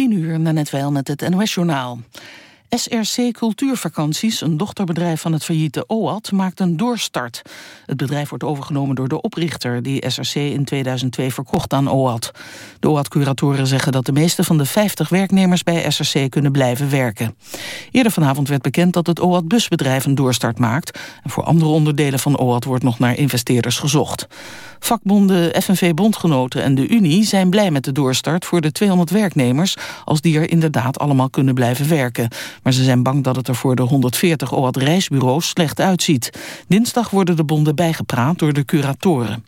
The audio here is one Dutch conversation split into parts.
10 uur, net wel met het NOS-journaal. SRC Cultuurvakanties, een dochterbedrijf van het failliete OAT, maakt een doorstart. Het bedrijf wordt overgenomen door de oprichter... die SRC in 2002 verkocht aan OAT. De OAT-curatoren zeggen dat de meeste van de 50 werknemers... bij SRC kunnen blijven werken. Eerder vanavond werd bekend dat het OAT-busbedrijf een doorstart maakt. En voor andere onderdelen van OAT wordt nog naar investeerders gezocht. Vakbonden FNV-bondgenoten en de Unie zijn blij met de doorstart... voor de 200 werknemers, als die er inderdaad allemaal kunnen blijven werken. Maar ze zijn bang dat het er voor de 140 OAT-reisbureaus slecht uitziet. Dinsdag worden de bonden bijgepraat door de curatoren.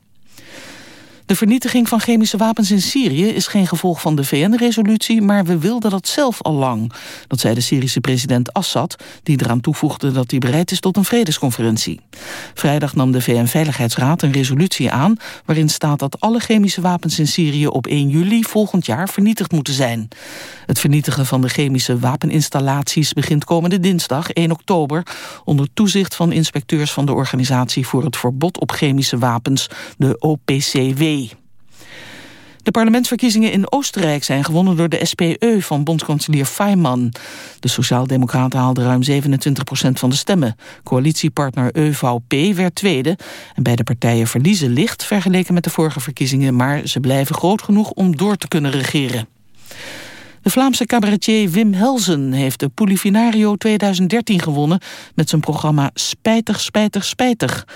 De vernietiging van chemische wapens in Syrië is geen gevolg van de VN-resolutie, maar we wilden dat zelf al lang. Dat zei de Syrische president Assad, die eraan toevoegde dat hij bereid is tot een vredesconferentie. Vrijdag nam de VN-veiligheidsraad een resolutie aan waarin staat dat alle chemische wapens in Syrië op 1 juli volgend jaar vernietigd moeten zijn. Het vernietigen van de chemische wapeninstallaties begint komende dinsdag 1 oktober onder toezicht van inspecteurs van de Organisatie voor het Verbod op Chemische Wapens, de OPCW. De parlementsverkiezingen in Oostenrijk zijn gewonnen door de SPE van bondskanselier Faymann. De Sociaaldemocraten haalden ruim 27 procent van de stemmen. Coalitiepartner EVP werd tweede. En beide partijen verliezen licht vergeleken met de vorige verkiezingen... maar ze blijven groot genoeg om door te kunnen regeren. De Vlaamse cabaretier Wim Helzen heeft de Polifinario 2013 gewonnen met zijn programma Spijtig, Spijtig, Spijtig.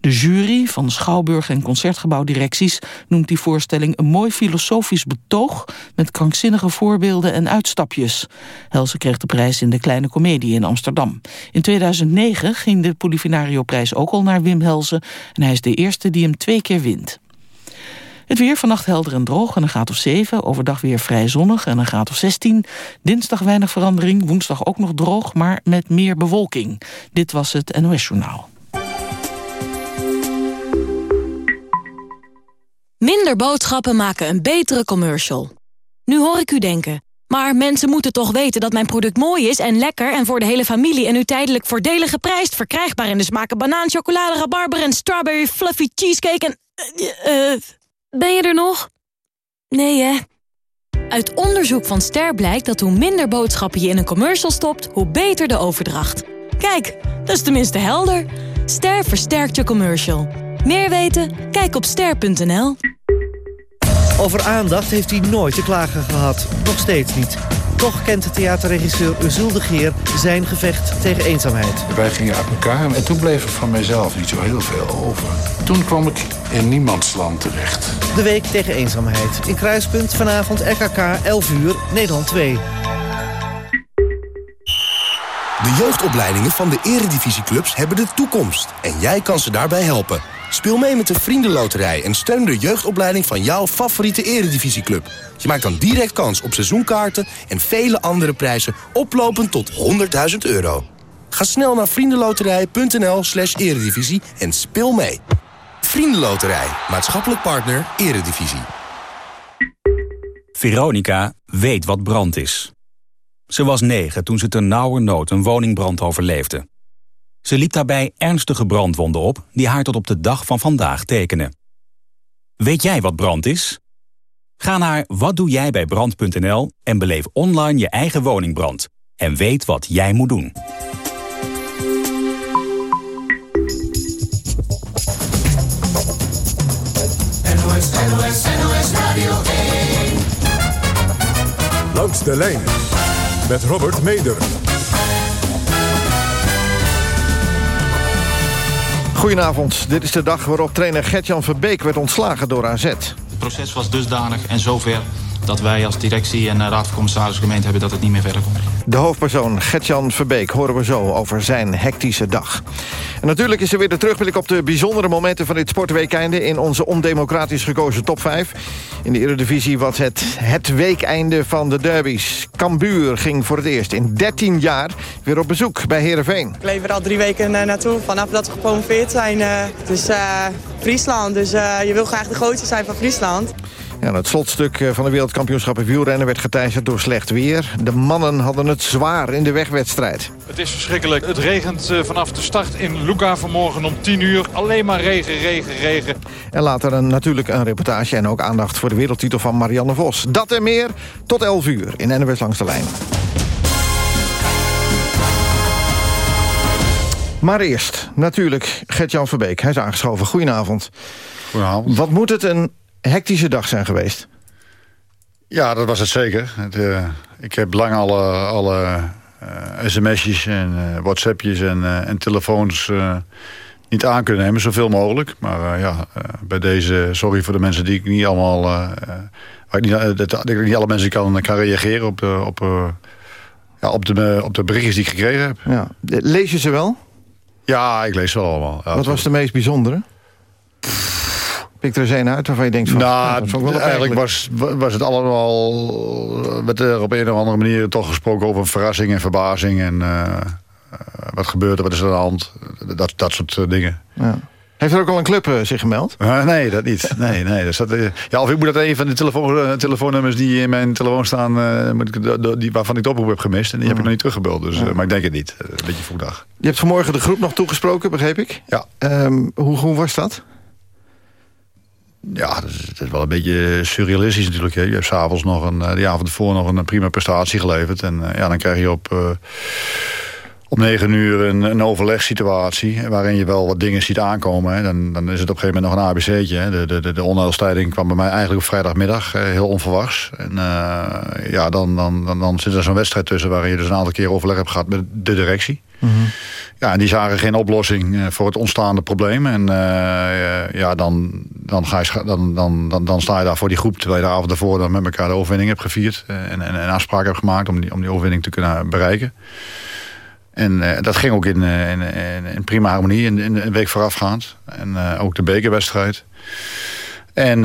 De jury van Schouwburg en Concertgebouwdirecties noemt die voorstelling een mooi filosofisch betoog met krankzinnige voorbeelden en uitstapjes. Helzen kreeg de prijs in de Kleine Comedie in Amsterdam. In 2009 ging de Polifinario prijs ook al naar Wim Helzen en hij is de eerste die hem twee keer wint. Het weer vannacht helder en droog en een graad of 7. Overdag weer vrij zonnig en een graad of 16. Dinsdag weinig verandering, woensdag ook nog droog, maar met meer bewolking. Dit was het NOS Journaal. Minder boodschappen maken een betere commercial. Nu hoor ik u denken, maar mensen moeten toch weten dat mijn product mooi is en lekker... en voor de hele familie en nu tijdelijk voordelig geprijsd... verkrijgbaar in de smaken banaan, chocolade, rabarber en strawberry fluffy cheesecake en... Uh, ben je er nog? Nee, hè? Uit onderzoek van Ster blijkt dat hoe minder boodschappen je in een commercial stopt... hoe beter de overdracht. Kijk, dat is tenminste helder. Ster versterkt je commercial. Meer weten? Kijk op ster.nl. Over aandacht heeft hij nooit te klagen gehad. Nog steeds niet. Toch kent theaterregisseur Uzul de Geer zijn gevecht tegen eenzaamheid. Wij gingen uit elkaar en toen bleef er van mijzelf niet zo heel veel over. Toen kwam ik in niemandsland terecht. De Week tegen Eenzaamheid. In Kruispunt vanavond RKK 11 uur, Nederland 2. De jeugdopleidingen van de eredivisieclubs hebben de toekomst. En jij kan ze daarbij helpen. Speel mee met de Vriendenloterij en steun de jeugdopleiding van jouw favoriete eredivisieclub. Je maakt dan direct kans op seizoenkaarten en vele andere prijzen oplopend tot 100.000 euro. Ga snel naar vriendenloterij.nl slash eredivisie en speel mee. Vriendenloterij, maatschappelijk partner, eredivisie. Veronica weet wat brand is. Ze was negen toen ze ten nauwe nood een woningbrand overleefde. Ze liep daarbij ernstige brandwonden op die haar tot op de dag van vandaag tekenen. Weet jij wat brand is? Ga naar watdoejijbijbrand.nl en beleef online je eigen woningbrand. En weet wat jij moet doen. NOS, NOS, NOS Radio 1. Langs de lijn met Robert Meder. Goedenavond, dit is de dag waarop trainer Gertjan Verbeek werd ontslagen door AZ. Het proces was dusdanig en zover dat wij als directie en raad van commissaris gemeend hebben dat het niet meer verder komt. De hoofdpersoon Gertjan Verbeek horen we zo over zijn hectische dag. En natuurlijk is er weer de terugblik op de bijzondere momenten van dit sportweekeinde... in onze ondemocratisch gekozen top 5. In de Eredivisie was het het weekeinde van de derbies. Cambuur ging voor het eerst in 13 jaar weer op bezoek bij Heerenveen. Ik leef er al drie weken naartoe, vanaf dat we gepromoveerd zijn. Uh, het is uh, Friesland, dus uh, je wil graag de grootste zijn van Friesland. Ja, het slotstuk eh, van de wereldkampioenschappen wielrennen werd geteisterd door slecht weer. De mannen hadden het zwaar in de wegwedstrijd. Het is verschrikkelijk. Het regent eh, vanaf de start in Luca vanmorgen om 10 uur. Alleen maar regen, regen, regen. En later een, natuurlijk een reportage en ook aandacht voor de wereldtitel van Marianne Vos. Dat en meer tot 11 uur in NWS Langs de Lijn. Maar eerst, natuurlijk, Gert-Jan Verbeek. Hij is aangeschoven. Goedenavond. Goedenavond. Wat moet het een hectische dag zijn geweest? Ja, dat was het zeker. Het, uh, ik heb lang alle, alle uh, sms'jes en uh, whatsappjes en, en telefoons niet aan kunnen nemen. Zoveel mogelijk. Maar ja, bij deze, sorry voor de mensen die ik niet allemaal... waar ik niet, dat, ik niet alle mensen kan, kan reageren op de, op, ja, op, de, op de berichtjes die ik gekregen heb. Ja. Lees je ze wel? Ja, ik lees ze wel allemaal. Ja, Wat was de meest bijzondere? Pik er eens een uit waarvan je denkt van... Nou, nou eigenlijk was, was het allemaal... werd er op een of andere manier toch gesproken over een verrassing en verbazing. En uh, wat gebeurt er, wat is er aan de hand? Dat, dat soort dingen. Ja. Heeft er ook al een club uh, zich gemeld? Uh, nee, dat niet. Nee, nee, dat uh, ja, of ik moet dat een van de telefoon, telefoonnummers die in mijn telefoon staan... moet ik, die, waarvan ik de oproep heb gemist. En die heb ik nog niet teruggebeld. Dus, Maar ik denk het niet. Een beetje vroegdag. Je hebt vanmorgen de groep nog toegesproken, begreep ik? Ja. Um, hoe, hoe was dat? Ja, dat is, wel een beetje surrealistisch natuurlijk. Hè. Je hebt s'avonds nog een, die avond ervoor nog een prima prestatie geleverd. En ja, dan krijg je op om negen uur een, een overlegssituatie... waarin je wel wat dingen ziet aankomen. Hè. Dan, dan is het op een gegeven moment nog een ABC'tje. De, de, de onheilstijding kwam bij mij eigenlijk op vrijdagmiddag. heel onverwachts. En uh, ja, dan, dan, dan, dan zit er zo'n wedstrijd tussen... waarin je dus een aantal keer overleg hebt gehad met de directie. Mm -hmm. Ja, en die zagen geen oplossing voor het ontstaande probleem. En uh, ja, dan, dan, ga je, dan, dan, dan, dan sta je daar voor die groep... terwijl je de avond ervoor dan met elkaar de overwinning hebt gevierd... en, en, en afspraken hebt gemaakt om die, om die overwinning te kunnen bereiken. En dat ging ook in, in, prima harmonie in, in, een week voorafgaand. En ook de bekerwedstrijd. En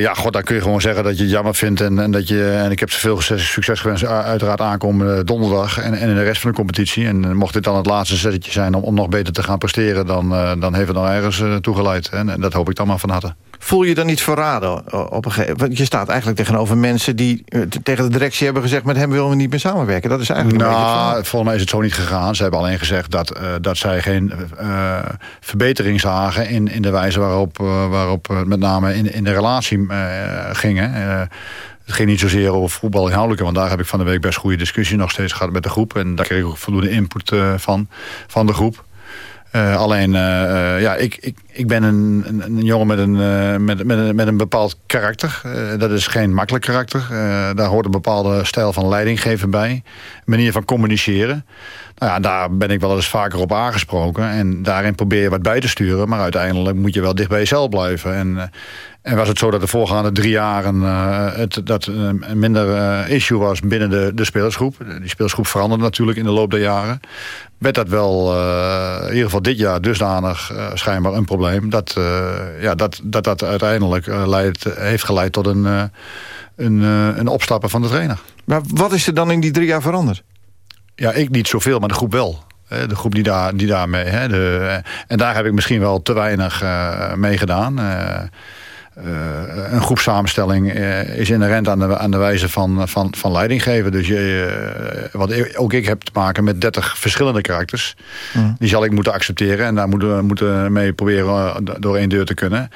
ja, god, dan kun je gewoon zeggen dat je het jammer vindt. En, en, dat je, en ik heb zoveel succes, succes gewenst uiteraard aankomende donderdag. En, en in de rest van de competitie. En mocht dit dan het laatste zetje zijn om, om nog beter te gaan presteren... dan, dan heeft het dan ergens toegeleid. En, en dat hoop ik dan maar van harte. Voel je dan niet verraden op een gegeven moment? Je staat eigenlijk tegenover mensen die tegen de directie hebben gezegd... met hem willen we niet meer samenwerken. Dat is eigenlijk nou, volgens mij is het zo niet gegaan. Ze hebben alleen gezegd dat, uh, dat zij geen uh, verbetering zagen... in, in de wijze waarop, uh, waarop met name in, in de relatie gingen... Het ging niet zozeer over voetbal inhoudelijke, want daar heb ik van de week best goede discussie nog steeds gehad met de groep. En daar kreeg ik ook voldoende input van, van de groep. Alleen, ja, ik, ik, ik ben een, een, jongen met een, met, met, met een bepaald karakter. dat is geen makkelijk karakter. daar hoort een bepaalde stijl van leidinggeven bij. Manier van communiceren. Nou ja, daar ben ik wel eens vaker op aangesproken. En daarin probeer je wat bij te sturen. Maar uiteindelijk moet je wel dicht bij jezelf blijven. En, en was het zo dat de voorgaande drie jaren het, dat een minder issue was binnen de, de spelersgroep. Die spelersgroep veranderde natuurlijk in de loop der jaren werd dat wel, uh, in ieder geval dit jaar, dusdanig schijnbaar een probleem... dat ja, dat, dat, dat uiteindelijk leidt, heeft geleid tot een, een, een opstappen van de trainer. Maar wat is er dan in die drie jaar veranderd? Ja, ik niet zoveel, maar de groep wel. De groep die, daar, die daarmee... Hè, de, en daar heb ik misschien wel te weinig mee gedaan... Uh, een groepsamenstelling uh, is inherent aan de, aan de wijze van, van, van leiding geven. Dus je, uh, wat ook ik heb te maken met 30 verschillende karakters. Mm. Die zal ik moeten accepteren. En daar moeten we moeten mee proberen door één deur te kunnen.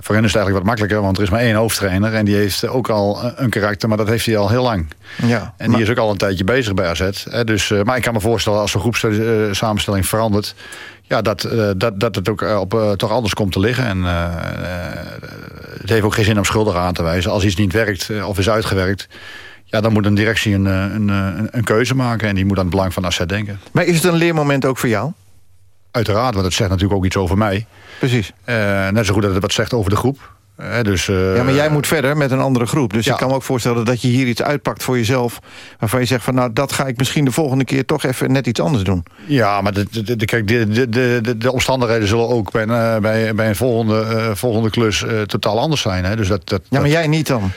Voor hen is het eigenlijk wat makkelijker, want er is maar één hoofdtrainer. En die heeft ook al een karakter, maar dat heeft hij al heel lang. Ja, en die is ook al een tijdje bezig bij AZ. Hè, dus, maar ik kan me voorstellen, als de groepssamenstelling verandert ja, dat, uh, dat, dat het ook op, uh, toch anders komt te liggen. En het heeft ook geen zin om schuldig aan te wijzen. Als iets niet werkt of is uitgewerkt... Ja, dan moet een directie een, een, een, een keuze maken. En die moet aan het belang van asset denken. Maar is het een leermoment ook voor jou? Uiteraard, want het zegt natuurlijk ook iets over mij. Precies. net zo goed dat het wat zegt over de groep. Dus, uh, ja, maar jij moet verder met een andere groep. Dus ja. ik kan me ook voorstellen dat je hier iets uitpakt voor jezelf... waarvan je zegt van nou, dat ga ik misschien de volgende keer... toch even net iets anders doen. Ja, maar de, de, de, kijk, de, de, de, de omstandigheden zullen ook bij een, bij, bij een volgende, uh, volgende klus uh, totaal anders zijn. Hè? Dus dat, dat, ja, maar jij niet dan?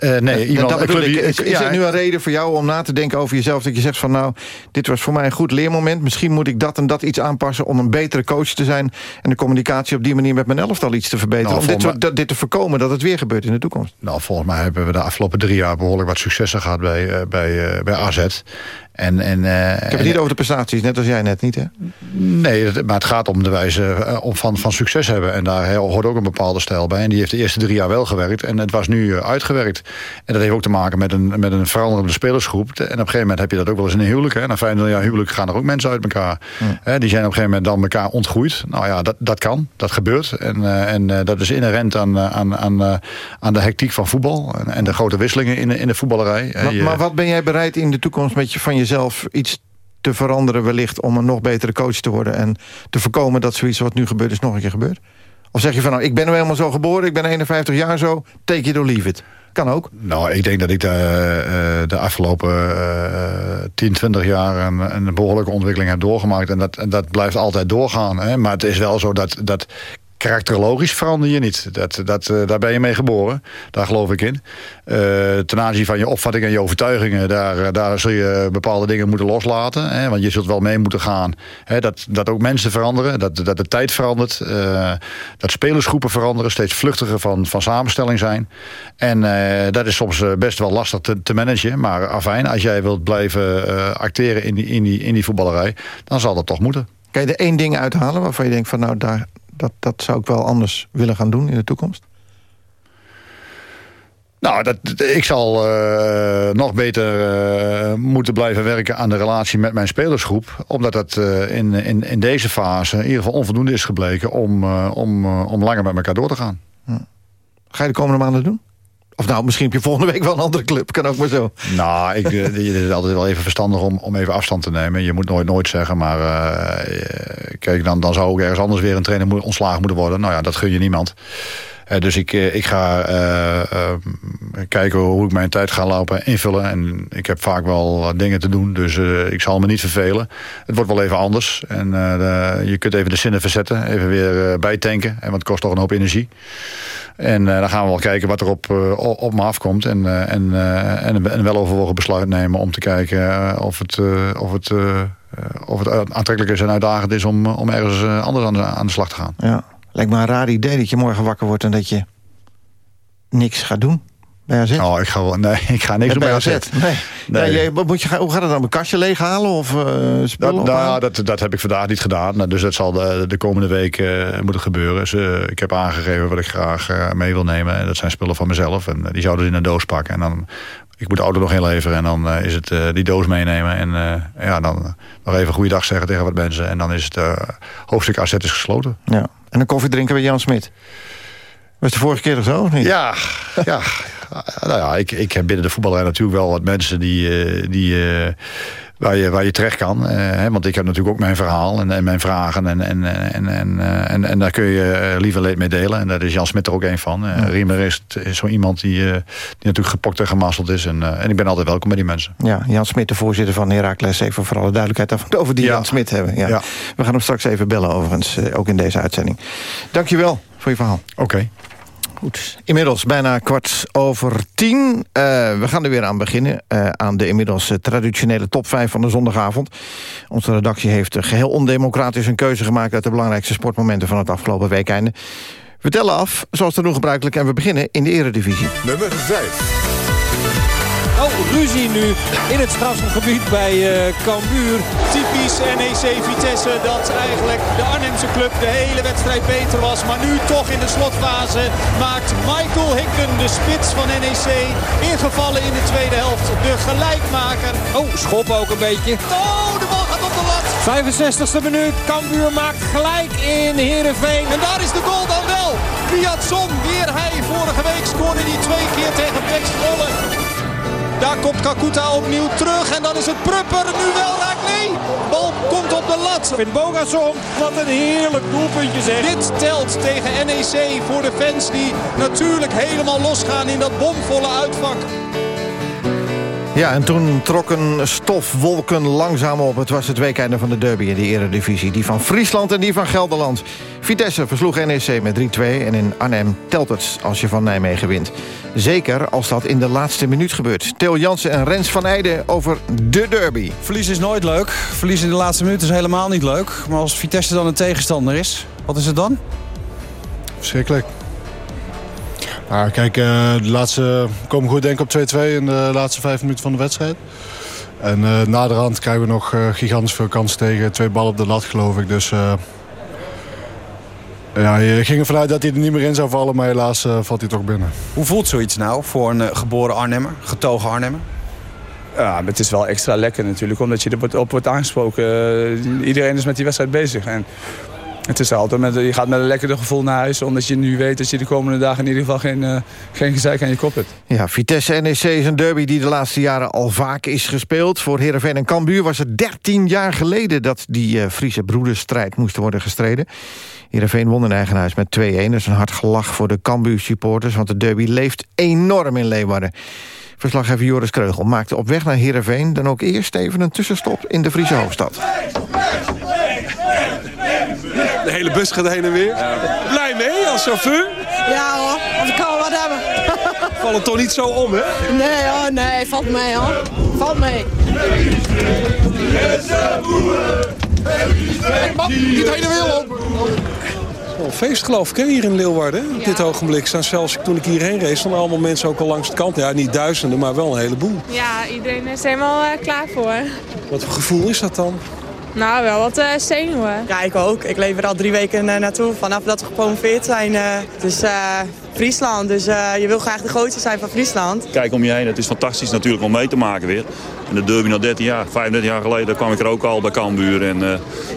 Uh, nee, iemand, dat bedoel ik, is, is het nu een reden voor jou om na te denken over jezelf... dat je zegt van nou, dit was voor mij een goed leermoment... misschien moet ik dat en dat iets aanpassen om een betere coach te zijn... en de communicatie op die manier met mijn elftal iets te verbeteren... Nou, om dit, soort, dit, te voorkomen dat het weer gebeurt in de toekomst? Nou, volgens mij hebben we de afgelopen drie jaar... behoorlijk wat successen gehad bij, uh, bij, bij AZ. En, en, uh, ik heb het niet over de prestaties, net als jij net, niet hè? Nee, maar het gaat om de wijze uh, om van, van succes hebben. En daar hoort ook een bepaalde stijl bij. En die heeft de eerste drie jaar wel gewerkt. En het was nu uh, uitgewerkt. En dat heeft ook te maken met een, met een veranderende spelersgroep. En op een gegeven moment heb je dat ook wel eens in een huwelijk. Hè. Na 25 jaar huwelijk gaan er ook mensen uit elkaar. Hè, die zijn op een gegeven moment dan elkaar ontgroeid. Nou ja, dat, dat kan. Dat gebeurt. En, en dat is inherent aan, aan, aan, aan de hectiek van voetbal. En, en de grote wisselingen in, in de voetballerij. Maar, je, maar wat ben jij bereid in de toekomst met je, van je zelf iets te veranderen wellicht... om een nog betere coach te worden... en te voorkomen dat zoiets wat nu gebeurt is nog een keer gebeurt? Of zeg je van, nou, ik ben nu helemaal zo geboren... ik ben 51 jaar zo, take it or leave it. Kan ook. Nou, ik denk dat ik de, uh, de afgelopen uh, 10, 20 jaar... Een, een, behoorlijke ontwikkeling heb doorgemaakt. En dat, en dat blijft altijd doorgaan. Hè? Maar het is wel zo dat... dat karakterologisch verander je niet. Dat, dat, uh, daar ben je mee geboren. Daar geloof ik in. Uh, ten aanzien van je opvatting en je overtuigingen... daar, uh, daar zul je bepaalde dingen moeten loslaten. Hè, want je zult wel mee moeten gaan. Hè, dat, dat ook mensen veranderen. Dat, dat de tijd verandert. dat spelersgroepen veranderen. Steeds vluchtiger van, van samenstelling zijn. En dat is soms best wel lastig te, te managen. Maar afijn, als jij wilt blijven acteren in die, in, die, in die voetballerij... dan zal dat toch moeten. Kan je er één ding uithalen waarvan je denkt van nou daar, dat, dat zou ik wel anders willen gaan doen in de toekomst? Nou, dat, ik zal uh, nog beter uh, moeten blijven werken aan de relatie met mijn spelersgroep. Omdat dat uh, in, in, in deze fase in ieder geval onvoldoende is gebleken om, om, om langer met elkaar door te gaan. Hm. Ga je de komende maanden doen? Of nou, misschien heb je volgende week wel een andere club. Kan ook maar zo. Nou, ik, het is altijd wel even verstandig om, om even afstand te nemen. Je moet nooit nooit zeggen, maar kijk, dan, dan zou ook ergens anders weer een trainer ontslagen moeten worden. Nou ja, dat gun je niemand. Uh, dus ik, ik ga uh, uh, kijken hoe ik mijn tijd ga lopen invullen. En ik heb vaak wel dingen te doen, dus ik zal me niet vervelen. Het wordt wel even anders. En je kunt even de zinnen verzetten, even weer bijtanken. Want het kost toch een hoop energie. En dan gaan we wel kijken wat er op, op me afkomt. En, en, en een weloverwogen besluit nemen om te kijken of het... of het of het aantrekkelijk is en uitdagend is om, om ergens anders aan de, aan de slag te gaan. Ja. Lijkt me een raar idee dat je morgen wakker wordt en dat je niks gaat doen. Bij AZ? Oh, ik ga, wel, nee, ik ga niks doen bij AZ. Nee. nee. Ja, je, moet je, hoe gaat het dan? Een kastje leeghalen of uh, spullen dat, Nou, dat, dat heb ik vandaag niet gedaan. Nou, dus dat zal de, de komende week uh, moeten gebeuren. Dus, uh, ik heb aangegeven wat ik graag mee wil nemen. Dat zijn spullen van mezelf. En die zouden ze in een doos pakken. En dan ik moet de auto nog inleveren en dan is het die doos meenemen. En ja, dan nog even goeiedag zeggen tegen wat mensen. En dan is het hoofdstuk AZ is gesloten. Ja. En een koffie drinken bij Jan Smit. Was de vorige keer toch zo, of niet? Ja, ja. nou ja, ik, ik heb binnen de voetballerij natuurlijk wel wat mensen die... Eh, die eh, waar je, waar je terecht kan. Uh, hè, want ik heb natuurlijk ook mijn verhaal en, en mijn vragen. En, en, en, en, en, en daar kun je liever leed mee delen. En daar is Jan Smit er ook een van. Ja. Riemer is, is zo iemand die, die natuurlijk gepokt en gemasseld is. En, en ik ben altijd welkom bij die mensen. Ja, Jan Smit, de voorzitter van Heracles. Even voor alle duidelijkheid over die ja. Jan Smit hebben. Ja. ja. We gaan hem straks even bellen overigens, ook in deze uitzending. Dankjewel voor je verhaal. Oké. Okay. Goed, inmiddels bijna kwart over tien. Uh, we gaan er weer aan beginnen. Uh, aan de inmiddels uh, traditionele top 5 van de zondagavond. Onze redactie heeft geheel ondemocratisch een keuze gemaakt... uit de belangrijkste sportmomenten van het afgelopen weekende. We tellen af, zoals te doen gebruikelijk... en we beginnen in de eredivisie. Nummer 5. Oh, ruzie nu in het strafgebied bij uh, Cambuur. Typisch NEC Vitesse dat eigenlijk de Arnhemse club de hele wedstrijd beter was. Maar nu toch in de slotfase maakt Michael Hicken, de spits van NEC, ingevallen in de tweede helft. De gelijkmaker. Oh, schop ook een beetje. Oh, de bal gaat op de lat. 65e minuut. Cambuur maakt gelijk in Heerenveen. En daar is de goal dan wel. Piazzon, weer hij. Vorige week scoorde hij twee keer tegen Zwolle. Daar komt Kakuta opnieuw terug. En dan is het Prupper nu wel raakt. Nee, bal komt op de lat. Vin Bogason, wat een heerlijk doelpuntje zeg. Dit telt tegen NEC voor de fans die natuurlijk helemaal losgaan in dat bomvolle uitvak. Ja, en toen trokken stofwolken langzaam op. Het was het weekende van de derby in de eredivisie. Die van Friesland en die van Gelderland. Vitesse versloeg NEC met 3-2 en in Arnhem telt het als je van Nijmegen wint. Zeker als dat in de laatste minuut gebeurt. Theo Jansen en Rens van Eijden over de derby. Verlies is nooit leuk. Verlies in de laatste minuut is helemaal niet leuk. Maar als Vitesse dan een tegenstander is, wat is het dan? Verschrikkelijk. Nou, kijk, uh, de laatste komen goed denk ik op 2-2 in de laatste vijf minuten van de wedstrijd. En uh, na de rand krijgen we nog uh, gigantisch veel kansen tegen. Twee ballen op de lat geloof ik. Dus ja, je ging ervan uit dat hij er niet meer in zou vallen. Maar helaas valt hij toch binnen. Hoe voelt zoiets nou voor een geboren Arnhemmer, getogen Arnhemmer? Ja, het is wel extra lekker natuurlijk, omdat je er op wordt aangesproken. iedereen is met die wedstrijd bezig. En het is altijd met, je gaat met een lekker gevoel naar huis... omdat je nu weet dat je de komende dagen in ieder geval geen, uh, geen gezeik aan je kop hebt. Ja, Vitesse-NEC is een derby die de laatste jaren al vaak is gespeeld. Voor Heerenveen en Cambuur was het 13 jaar geleden... dat die uh, Friese broederstrijd moest worden gestreden. Heerenveen won in eigen huis met 2-1. Dat is een hard gelach voor de Cambuur-supporters... want de derby leeft enorm in Leeuwarden. Verslaggever Joris Kreugel maakte op weg naar Heerenveen... dan ook eerst even een tussenstop in de Friese hoofdstad. De hele bus gaat heen en weer. Blij mee als chauffeur? Ja hoor, want ik kan wat hebben. Valt het toch niet zo om, hè? Nee hoor, nee, valt mee hoor. Valt mee. Niet heen en weer op. Een feest geloof ik hè, hier in Leeuwarden. Op dit ogenblik staan zelfs toen ik hierheen reed... stonden allemaal mensen ook al langs de kant. Ja, niet duizenden, maar wel een heleboel. Ja, iedereen is er helemaal uh, klaar voor. Wat voor gevoel is dat dan? Nou, wel wat uh. Ja, ik ook. Ik leef er al drie weken uh, naartoe. Vanaf dat we gepromoveerd zijn. Uh, dus Friesland. Dus je wil graag de grootste zijn van Friesland. Kijk om je heen. Het is fantastisch natuurlijk om mee te maken weer. En de derby na 13 jaar, 35 jaar geleden kwam ik er ook al bij Cambuur. En, uh,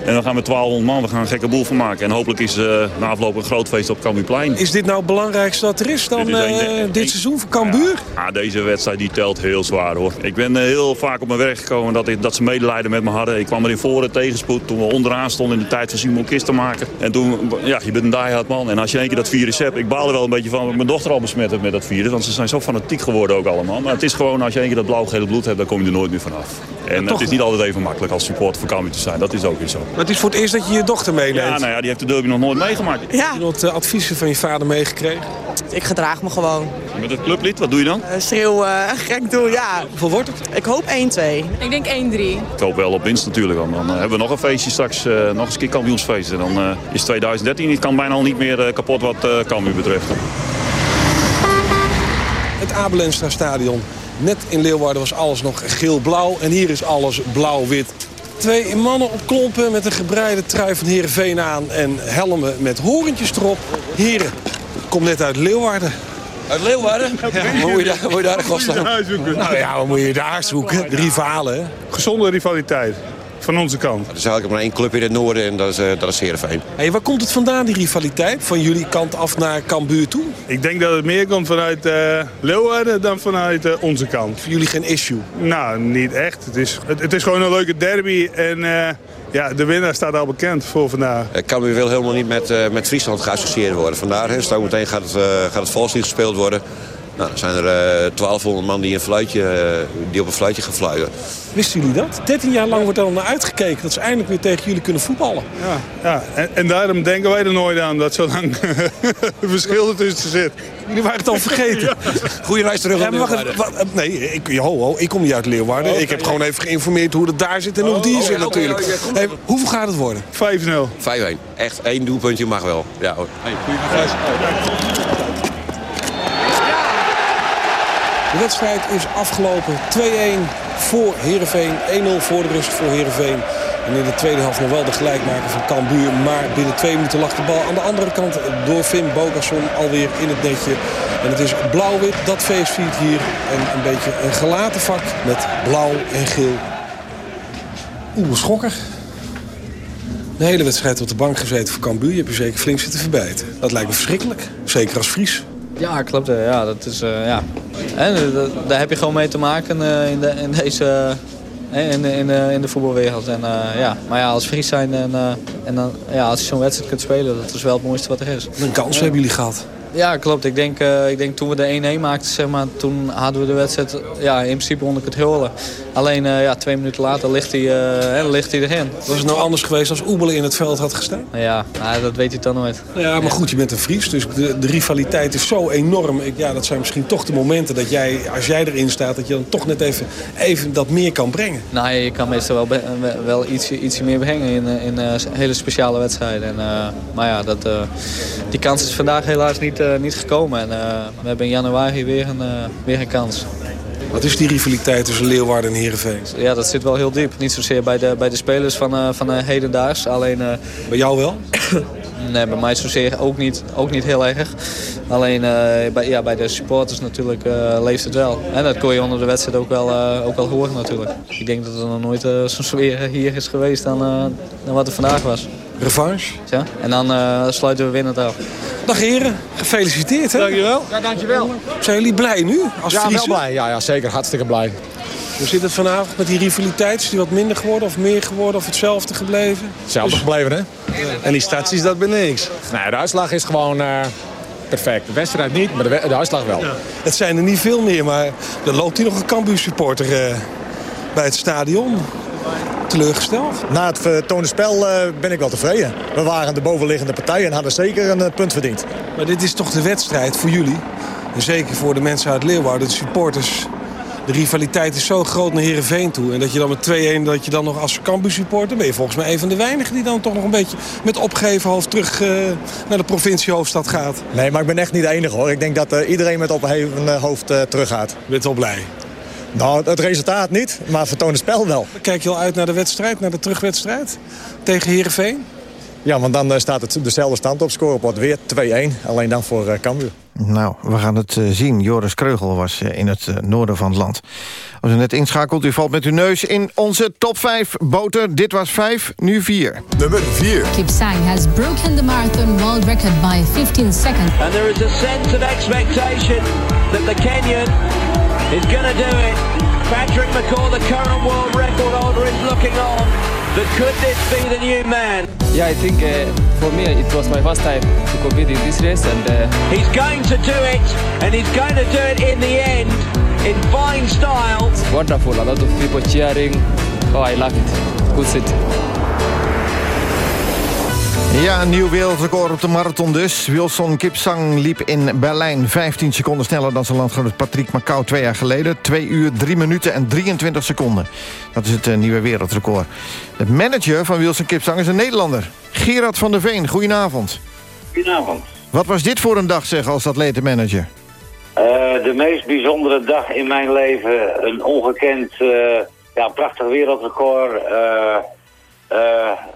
en dan gaan we 1200 man, we gaan een gekke boel van maken. En hopelijk is uh, na afloop een groot feest op Cambuurplein. Is dit nou het belangrijkste dat er is dan dit, is een, uh, dit seizoen voor Cambuur? Ja, ja, deze wedstrijd die telt heel zwaar hoor. Ik ben heel vaak op mijn werk gekomen dat, ik, dat ze medelijden met me hadden. Ik kwam er in voor de tegenspoed toen we onderaan stonden in de tijd van Simon Kist te maken. En toen, ja, je bent een diehard man. En als je één keer dat virus hebt, ik baal er wel een beetje van. Mijn dochter al besmet heb met dat virus. Want ze zijn zo fanatiek geworden ook allemaal. Maar het is gewoon, als je één keer dat blauw-gele bloed hebt, dan kom je er nooit meer vanaf. En het is niet altijd even makkelijk als support voor Cambuur te zijn. Dat is ook weer zo. Maar het is voor het eerst dat je je dochter meeneemt. Ja, nou ja, die heeft de derby nog nooit meegemaakt. Ja. Heb je wat uh, adviezen van je vader meegekregen? Ik gedraag me gewoon. Met het clublied, wat doe je dan? Uh, schreeuw, uh, gek doen, ja. Hoeveel wordt het? Ik hoop 1-2. Ik denk 1-3. Ik hoop wel op winst natuurlijk. Dan, dan hebben we nog een feestje straks, nog eens een keer kampioensfeest. En dan is 2013, het kan bijna al niet meer kapot wat uh, Cambuur betreft. Het Abelenstra stadion. Net in Leeuwarden was alles nog geel-blauw en hier is alles blauw-wit. Twee mannen op klompen met een gebreide trui van Heerenveen aan... en helmen met horentjes erop. Heren, kom net uit Leeuwarden. Uit Leeuwarden? Ja, waar moet je daar, moet je daar? Nou ja, wat moet je daar zoeken? Rivalen? Gezonde rivaliteit van onze kant. Er is eigenlijk maar één club in het noorden en dat is, uh, dat is Heerenveen. Hey, waar komt het vandaan, die rivaliteit? Van jullie kant af naar Cambuur toe? Ik denk dat het meer komt vanuit uh, Leeuwarden dan vanuit uh, onze kant. Voor jullie geen issue? Nou, niet echt. Het is, het, het is gewoon een leuke derby en... Ja, de winnaar staat al bekend voor vandaag. Cambuur wil helemaal niet met, uh, met Friesland geassocieerd worden. Vandaar, hè, zo meteen gaat het, uh, gaat het volkslied gespeeld worden. Nou, dan zijn er uh, 1200 man die, een fluitje, die op een fluitje gaan fluiten. Wisten jullie dat? 13 jaar lang wordt er al naar uitgekeken dat ze eindelijk weer tegen jullie kunnen voetballen. Ja, ja. En, en daarom denken wij er nooit aan dat zo lang verschil ertussen zit. Jullie waren het al vergeten. ja. Goeie reis terug ja, wacht, wacht, Nee, ik, ho, ho, ik kom niet uit Leeuwarden. Oh, ik heb gewoon even geïnformeerd hoe het daar zit en hoe hier oh, zit natuurlijk. Ja, hey, hoeveel gaat het worden? 5-0. 5-1. Echt één doelpuntje mag wel. Ja, hoor. Hey, De wedstrijd is afgelopen 2-1 voor Heerenveen. 1-0 voor de rust voor Heerenveen. En in de tweede helft nog wel de gelijkmaker van Cambuur. Maar binnen twee minuten lag de bal aan de andere kant door Finn Bogasson alweer in het netje. En het is blauw-wit, dat feest viert hier. En een beetje een gelaten vak met blauw en geel. Oeh, schokker. De hele wedstrijd op de bank gezeten voor Cambuur. Je hebt je zeker flink zitten verbijten. Dat lijkt me verschrikkelijk. Zeker als Fries. Ja, klopt. Ja, dat is, uh, ja. En, daar heb je gewoon mee te maken uh, in, de, in deze... In, in, in de voetbalwereld. En, uh, ja. Maar ja, als Fries zijn en, en dan, ja, als je zo'n wedstrijd kunt spelen, dat is wel het mooiste wat er is. Een kans hebben jullie gehad. Ja, klopt. Ik denk, uh, ik denk toen we de 1-1 maakten, zeg maar, toen hadden we de wedstrijd ja, in principe onder controle. Alleen uh, ja, twee minuten later ligt hij, uh, ligt hij erin. Was het nou anders geweest als Oebelen in het veld had gestaan? Ja, nou, dat weet hij dan nooit. Ja, maar goed, je bent een Fries, dus de, de rivaliteit is zo enorm. Ik, ja, dat zijn misschien toch de momenten dat jij, als jij erin staat... dat je dan toch net even, even dat meer kan brengen. Nou, je kan meestal wel, wel iets, iets meer brengen in, in hele speciale wedstrijden. En, maar ja, dat, die kans is vandaag helaas niet, niet gekomen. En we hebben in januari weer een, weer een kans. Wat is die rivaliteit tussen Leeuwarden en Heerenveen? Ja, dat zit wel heel diep. Niet zozeer bij de, bij de spelers van, uh, van uh, hedendaags. Alleen, uh... Bij jou wel? nee, bij mij zozeer ook niet, ook niet heel erg. Alleen bij, ja, bij de supporters natuurlijk leeft het wel. En dat kon je onder de wedstrijd ook wel, ook wel horen natuurlijk. Ik denk dat er nog nooit zo'n sfeer hier is geweest dan, dan wat er vandaag was. Revanche? Ja, en dan sluiten we winnend af. Dag heren, gefeliciteerd hè? Dankjewel. Ja, dankjewel. Zijn jullie blij nu als Ja, Friese? wel blij. Ja, ja, zeker. Hartstikke blij. Hoe zit het vanavond met die rivaliteit? Is die wat minder geworden of meer geworden of hetzelfde gebleven? Hetzelfde gebleven, hè? En die staties, dat ben niks. Nee, de uitslag is gewoon uh, perfect. De wedstrijd niet, maar de, de uitslag wel. Ja. Het zijn er niet veel meer, maar er loopt hier nog een Cambuur supporter uh, bij het stadion teleurgesteld? Na het vertoonde spel uh, ben ik wel tevreden. We waren de bovenliggende partij en hadden zeker een uh, punt verdiend. Maar dit is toch de wedstrijd voor jullie? En zeker voor de mensen uit Leeuwarden, de supporters. De rivaliteit is zo groot naar Heerenveen toe. En dat je dan met 2-1, dat je dan nog als Cambuur supporter... ben je volgens mij een van de weinigen die dan toch nog een beetje... met opgeven hoofd terug uh, naar de provinciehoofdstad gaat. Nee, maar ik ben echt niet de enige hoor. Ik denk dat iedereen met opgeheven hoofd teruggaat. Je bent wel blij? Nou, het resultaat niet, maar vertoonde spel wel. Kijk je al uit naar de wedstrijd, naar de terugwedstrijd tegen Heerenveen? Ja, want dan uh, staat het dezelfde stand op scorebord. Weer 2-1, alleen dan voor uh, Cambuur. Nou, we gaan het uh, zien. Joris Kreugel was in het noorden van het land. Als u net inschakelt, u valt met uw neus in onze top 5. Boter, dit was 5, nu 4. Nummer 4. Kipsang has broken the marathon world record by 15 seconds. And there is a sense of expectation that the Kenyan is going to do it. Patrick McCall, the current world record holder, is looking on. But could this be the new man? Yeah, I think uh, for me it was my first time to compete in this race, and uh... he's going to do it, and he's going to do it in the end in fine style. It's wonderful. A lot of people cheering. Oh, I love it. Good city. Ja, een nieuw wereldrecord op de marathon dus. Wilson Kipsang liep in Berlijn 15 seconden sneller dan zijn landgenoot Patrick Macau twee jaar geleden. 2 uur, 3 minuten en 23 seconden. Dat is het uh, nieuwe wereldrecord. De manager van Wilson Kipsang is een Nederlander. Gerard van der Veen, goedenavond. Goedenavond. Wat was dit voor een dag zeg als atletenmanager? Uh, de meest bijzondere dag in mijn leven. Een ongekend, uh, ja, prachtig wereldrecord. Uh,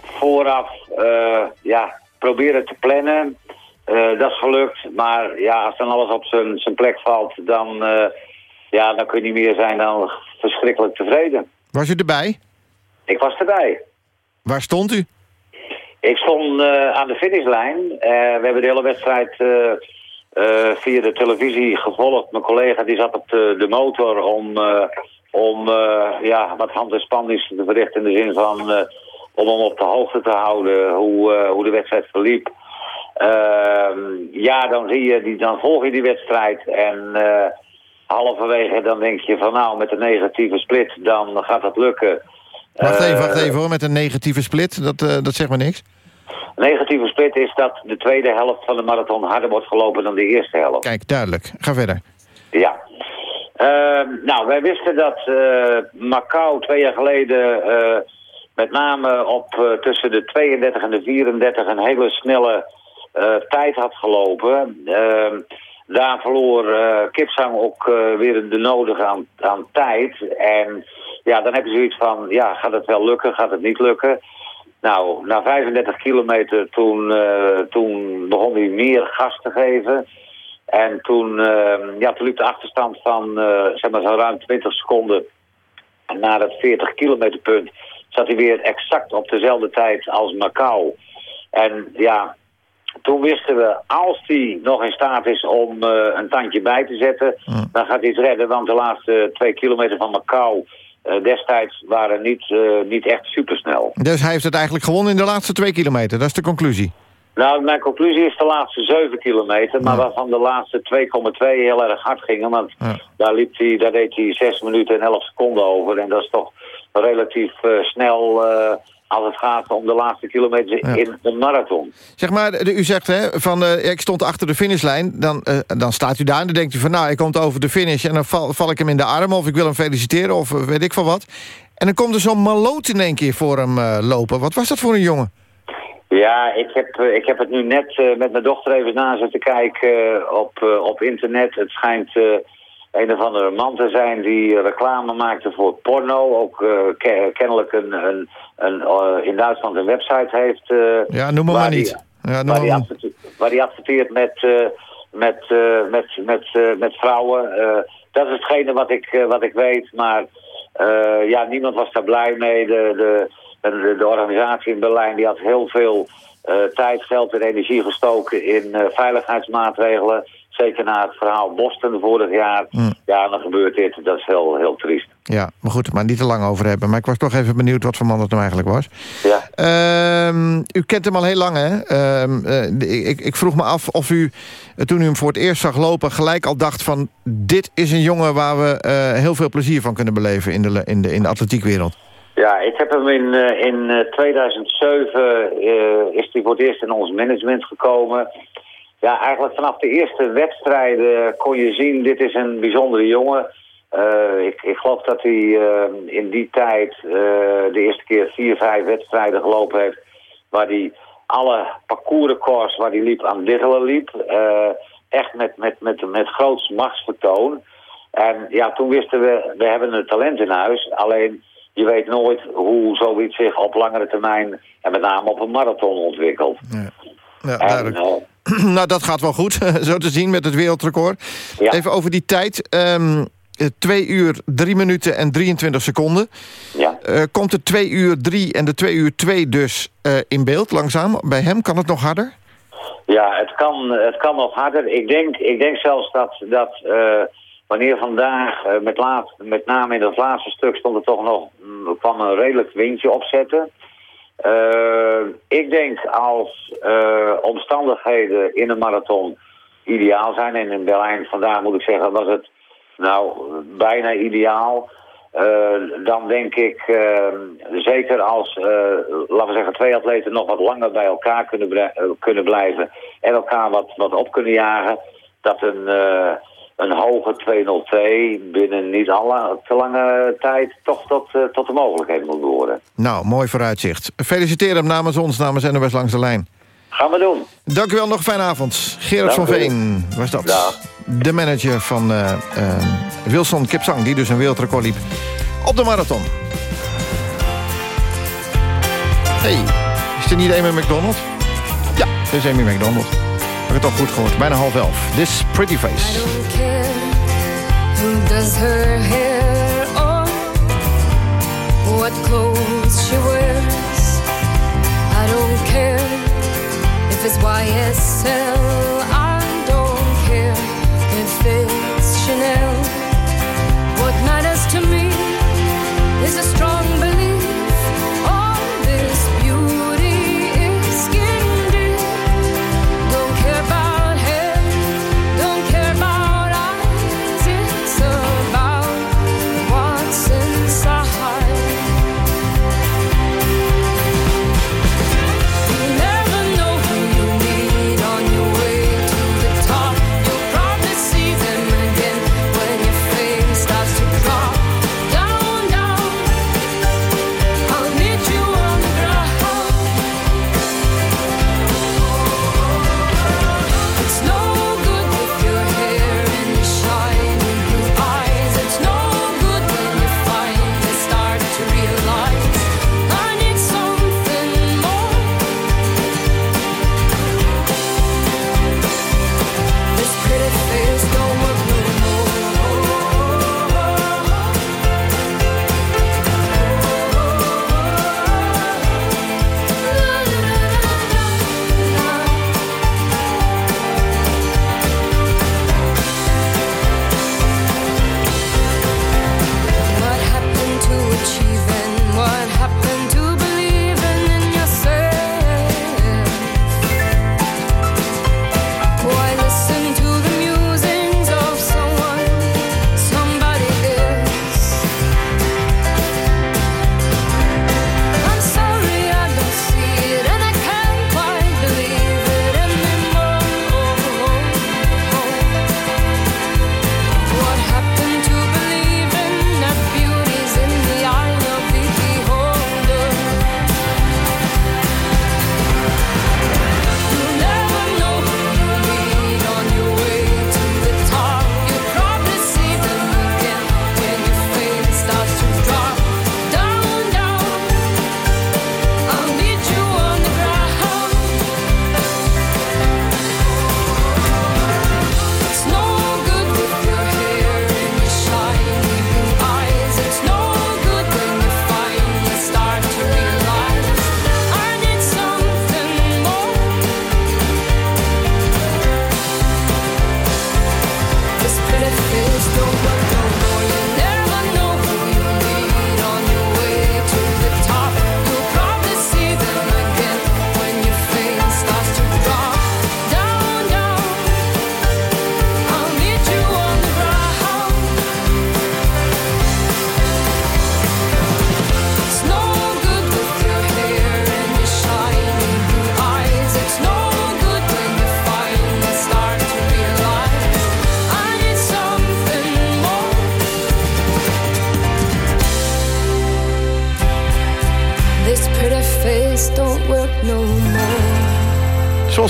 vooraf uh, ja, proberen te plannen. Uh, dat is gelukt. Maar ja, als dan alles op zijn plek valt, dan, ja, dan kun je niet meer zijn dan verschrikkelijk tevreden. Was u erbij? Ik was erbij. Waar stond u? Ik stond aan de finishlijn. we hebben de hele wedstrijd via de televisie gevolgd. Mijn collega die zat op de, de motor om, om ja, wat hand- en spandiensten te verrichten in de zin van om hem op de hoogte te houden hoe, uh, hoe de wedstrijd verliep. Uh, ja, dan, zie je die, dan volg je die wedstrijd en uh, halverwege dan denk je van nou met een negatieve split dan gaat dat lukken. Wacht even, wacht even hoor, met een negatieve split, dat, dat zegt maar niks. Negatieve split is dat de tweede helft van de marathon harder wordt gelopen dan de eerste helft. Kijk, duidelijk. Ga verder. Ja. nou, wij wisten dat Macau twee jaar geleden met name op uh, tussen de 32 en de 34 een hele snelle uh, tijd had gelopen. Uh, daar verloor Kipsang ook weer de nodige aan, tijd. En ja, dan heb je zoiets van, ja, gaat het wel lukken, gaat het niet lukken? Nou, na 35 kilometer toen, toen begon hij meer gas te geven. En toen, ja, toen liep de achterstand van, zeg maar, zo ruim 20 seconden naar het 40 kilometer punt zat hij weer exact op dezelfde tijd als Macau. En ja, toen wisten we, als hij nog in staat is om uh, een tandje bij te zetten, mm. dan gaat hij het redden. Want de laatste twee kilometer van Macau uh, destijds waren niet, uh, niet echt supersnel. Dus hij heeft het eigenlijk gewonnen in de laatste twee kilometer, dat is de conclusie? Nou, mijn conclusie is de laatste 7 kilometer, maar waarvan de laatste 2,2 heel erg hard gingen. Want daar, liep hij, daar deed hij 6 minuten en 11 seconden over. En dat is toch relatief eh, snel eh, als het gaat om de laatste kilometers in een marathon. Zeg maar, u zegt hè, van eh, ik stond achter de finishlijn. Dan, dan staat u daar en dan denkt u van nou, ik komt over de finish... en dan val, val ik hem in de arm of ik wil hem feliciteren of weet ik veel wat. En dan komt er zo'n maloot in één keer voor hem lopen. Wat was dat voor een jongen? Ja, ik heb, ik heb het nu net met mijn dochter even na zitten kijken op, op internet. Het schijnt een of andere man te zijn die reclame maakte voor porno. Ook eh, ke- kennelijk een, een, een, eh, in Duitsland een website heeft. eh, Ja, noem maar die- niet. Ja, noem waar, die maar. waar die adverteert met, eh, met, eh, met, met, eh, met vrouwen. Eh, dat is hetgene wat ik, eh, wat ik weet. Maar eh, ja, niemand was daar blij mee. De, de, de, de organisatie in Berlijn die had heel veel eh, tijd, geld en energie gestoken in eh, veiligheidsmaatregelen. Zeker na het verhaal Boston vorig jaar. Ja, en dan gebeurt dit. Dat is heel, heel triest. Ja, maar goed, maar niet te lang over hebben. Maar ik was toch even benieuwd wat voor man dat nou eigenlijk was. Ja. Ehm, u kent hem al heel lang, hè? Ehm, eh, ik, ik vroeg me af of u, toen u hem voor het eerst zag lopen... gelijk al dacht van, dit is een jongen waar we eh, heel veel plezier van kunnen beleven... in de, in de, in de atletiekwereld. Ja, ik heb hem in, eh, in eh, 2007 eh, is hij voor het eerst in ons management gekomen. Ja, eigenlijk vanaf de eerste wedstrijden kon je zien, dit is een bijzondere jongen. Eh, ik, ik geloof dat hij eh, in die tijd eh, de eerste keer vier, vijf wedstrijden gelopen heeft... waar hij alle parcoursrecords waar hij liep aan diggelen liep. Eh, echt met, met, met, met groot machtsvertoon. En ja, toen wisten we, we hebben een talent in huis. Alleen, je weet nooit hoe zoiets zich op langere termijn... en met name op een marathon ontwikkelt. Ja, En, duidelijk. eh, nou, dat gaat wel goed, zo te zien met het wereldrecord. Ja. Even over die tijd. Ehm 2 uur, 3 minuten en 23 seconden. Ja. Eh, komt de 2 uur 3 en de 2 uur 2 dus eh, in beeld, langzaam? Bij hem kan het nog harder? Ja, het kan, het kan nog harder. Ik denk, ik denk zelfs dat, dat eh, wanneer vandaag, eh, met, laat, met name in het laatste stuk, stond er toch nog mm, kwam een redelijk windje opzetten. Eh, ik denk als eh, omstandigheden in een marathon ideaal zijn, en in Berlijn vandaag moet ik zeggen, was het nou bijna ideaal. Eh, dan denk ik, zeker als, laten we zeggen, twee atleten nog wat langer bij elkaar kunnen, kunnen blijven en elkaar wat, wat op kunnen jagen, dat een, een hoge 202 binnen niet alle, te lange tijd toch tot, eh, tot de mogelijkheden moet behoren. Nou, mooi vooruitzicht. Feliciteer hem namens ons, namens NOS Langs de Lijn. Gaan we doen. Dank u wel, nog een fijne avond. Gerard Dank van. Veen was dat. De manager van eh, eh, Wilson Kipsang, die dus een wereldrecord liep op de marathon. Hey, is er niet Amy McDonald? Ja, het is Amy McDonald. Ik het goed gehoord? Bijna half elf. This pretty face. Who does her hair or what clothes she wears? I don't care if it's YSL.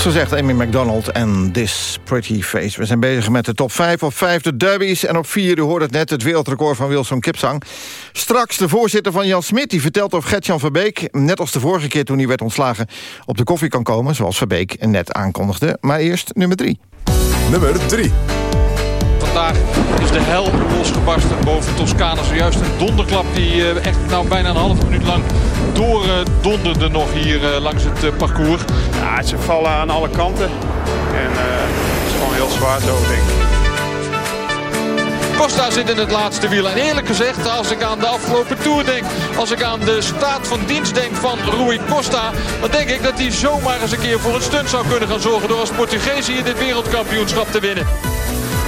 Gezegd, Amy McDonald en This Pretty Face. We zijn bezig met de top 5. Op 5 de derbies en op 4, u hoort het net, het wereldrecord van Wilson Kipsang. Straks de voorzitter van Jan Smit, die vertelt of Gertjan Verbeek... net als de vorige keer toen hij werd ontslagen, op de koffie kan komen... zoals Verbeek net aankondigde. Maar eerst nummer 3. Nummer 3. Vandaag is de hel losgebarsten boven Toscane. Zojuist een donderklap die eh, echt nou bijna een half minuut lang doordonderde nog hier eh, langs het eh, parcours. Ja, ze vallen aan alle kanten. En het is gewoon heel zwaar zo, denk ik. Costa zit in het laatste wiel. En eerlijk gezegd, als ik aan de afgelopen Tour denk... als ik aan de staat van dienst denk van Rui Costa... dan denk ik dat hij zomaar eens een keer voor een stunt zou kunnen gaan zorgen... door als Portugees hier dit wereldkampioenschap te winnen.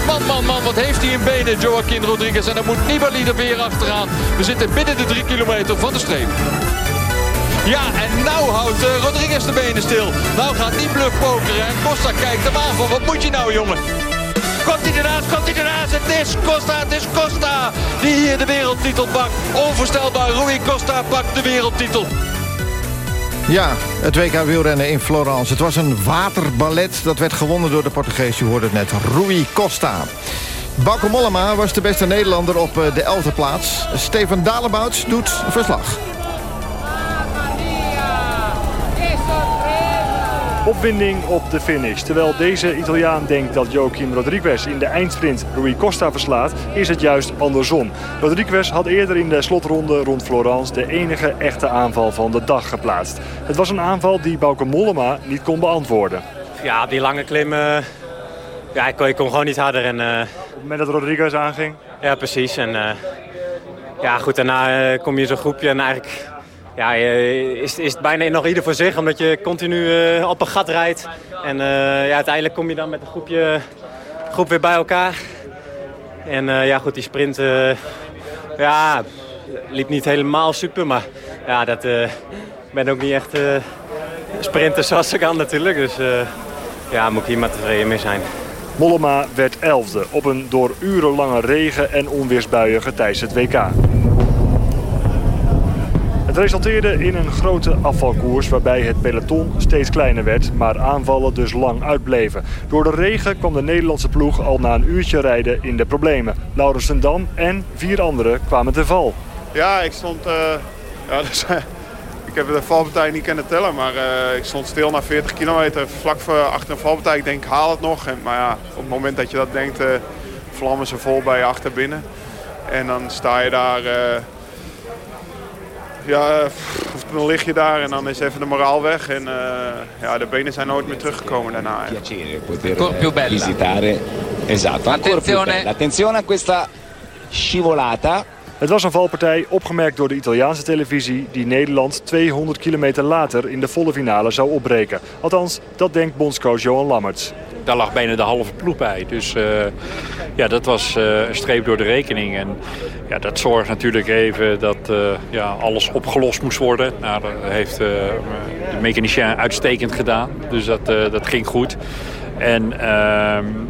Man, man, man, wat heeft hij in benen, Joaquin Rodriguez. En dan moet Nibali er weer achteraan. We zitten binnen de drie kilometer van de streep. Ja, en nou houdt uh, Rodriguez de benen stil. Nou gaat die bluff pokeren en Costa kijkt hem aan van wat moet je nou, jongen? Komt hij ernaast, komt hij ernaast. Het is Costa, het is Costa die hier de wereldtitel pakt. Onvoorstelbaar, Rui Costa pakt de wereldtitel. Ja, het WK wielrennen in Florence. Het was een waterballet. Dat werd gewonnen door de Portugees. U hoorde het net. Rui Costa. Bauke Mollema was de beste Nederlander op eh, de 11e plaats. Steven Dalebouts doet verslag. Opwinding op de finish. Terwijl deze Italiaan denkt dat Joaquim Rodriguez in de eindsprint Rui Costa verslaat, is het juist andersom. Rodriguez had eerder in de slotronde rond Florence de enige echte aanval van de dag geplaatst. Het was een aanval die Bauke Mollema niet kon beantwoorden. Ja, die lange klim, uh, ja, ik kon, ik kon gewoon niet harder. En, uh, op het moment dat Rodriguez aanging? Ja, precies. En, uh, ja, goed, daarna kom je in zo'n groepje en eigenlijk ja, is, is het bijna nog ieder voor zich. Omdat je continu uh, op een gat rijdt. En uh, ja, uiteindelijk kom je dan met een groepje, groep weer bij elkaar. En uh, ja, goed, die sprint ja, liep niet helemaal super. Maar ja, dat ben ook niet echt sprinter zoals ik kan natuurlijk. Dus ja, moet ik hier maar tevreden mee zijn. Mollema werd elfde op een door urenlange regen en onweersbuien geteisterd WK. Het resulteerde in een grote afvalkoers waarbij het peloton steeds kleiner werd, maar aanvallen dus lang uitbleven. Door de regen kwam de Nederlandse ploeg al na een uurtje rijden in de problemen. Laurens Dam en vier anderen kwamen te val. Ja, ik stond... Uh, ja, dus, ik heb de valpartij niet kunnen tellen, maar uh, ik stond stil na 40 kilometer vlak voor achter een valpartij. Ik denk, haal het nog. En, maar ja, op het moment dat je dat denkt, uh, vlammen ze vol bij je achterbinnen. En dan sta je daar ja, dan lig je daar en dan is even de moraal weg. En uh, ja, de benen zijn nooit meer teruggekomen daarna. Piacere poter visitare. Esatto, ancora più bella. Attenzione a questa scivolata. Het was een valpartij opgemerkt door de Italiaanse televisie... die Nederland 200 kilometer later in de volle finale zou opbreken. Althans, dat denkt bondscoach Johan Lammerts. Daar lag bijna de halve ploeg bij. Dus uh, ja, dat was uh, een streep door de rekening. En ja, dat zorgt natuurlijk even dat uh, ja, alles opgelost moest worden. Nou, dat heeft de mechanicien uitstekend gedaan. Dus dat, dat ging goed. En,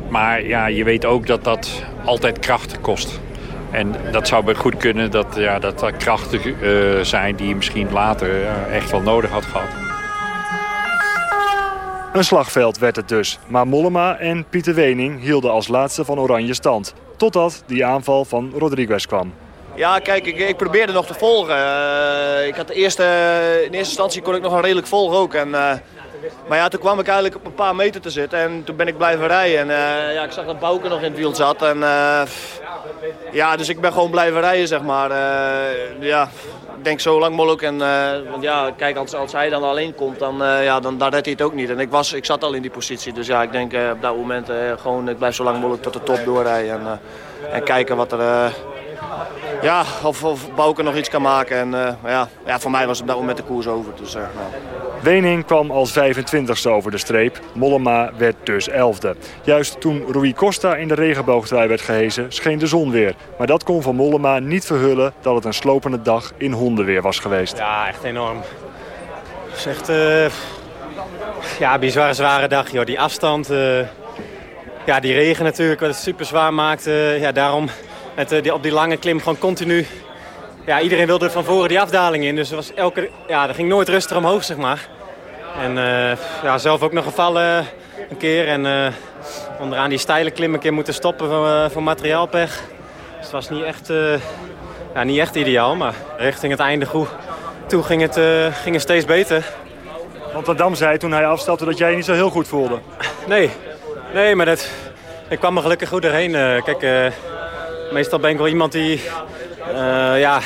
maar ja, je weet ook dat dat altijd krachten kost. En dat zou goed kunnen dat, ja, dat er krachten zijn die je misschien later echt wel nodig had gehad. Een slagveld werd het dus. Maar Mollema en Pieter Wening hielden als laatste van Oranje stand. Totdat die aanval van Rodriguez kwam. Ja, kijk, ik, ik probeerde nog te volgen. Uh, ik had de eerste, in eerste instantie kon ik nog wel redelijk volgen ook. En, maar ja, toen kwam ik eigenlijk op een paar meter te zitten en toen ben ik blijven rijden. En ja, ik zag dat Bouke nog in het wiel zat. En, ja, dus ik ben gewoon blijven rijden, zeg maar. Uh, ja, ik denk zo lang mogelijk. En, want ja, kijk, als, als hij dan alleen komt, dan, ja, dan daar redt hij het ook niet. En ik, was, ik zat al in die positie. Dus ja, ik denk op dat moment gewoon, ik blijf zo lang mogelijk tot de top doorrijden. En, en kijken wat er... ja, of, of Bouke nog iets kan maken. En ja, ja, voor mij was op dat moment de koers over. Dus, nou. Wening kwam als 25ste over de streep. Mollema werd dus 11e. Juist toen Rui Costa in de regenboogtrui werd gehezen, scheen de zon weer. Maar dat kon van Mollema niet verhullen dat het een slopende dag in hondenweer was geweest. Ja, echt enorm. Het is echt... Uh, ja, bizarre zware dag, joh. Die afstand... Uh, ja, die regen natuurlijk, wat het super zwaar maakte. ja, daarom met, uh, die, op die lange klim gewoon continu ja, iedereen wilde van voren die afdaling in. Dus er, was elke, ja, er ging nooit rustig omhoog, zeg maar. En ja, zelf ook nog gevallen een keer. En onderaan die steile klim een keer moeten stoppen voor, voor materiaalpech. Dus het was niet echt, ja, niet echt ideaal, maar richting het einde goed. Toen ging het, ging het steeds beter. Want Adam zei toen hij afstapte dat jij je niet zo heel goed voelde. Nee, nee maar dat, ik kwam er gelukkig goed doorheen. kijk, meestal ben ik wel iemand die... Uh, ja,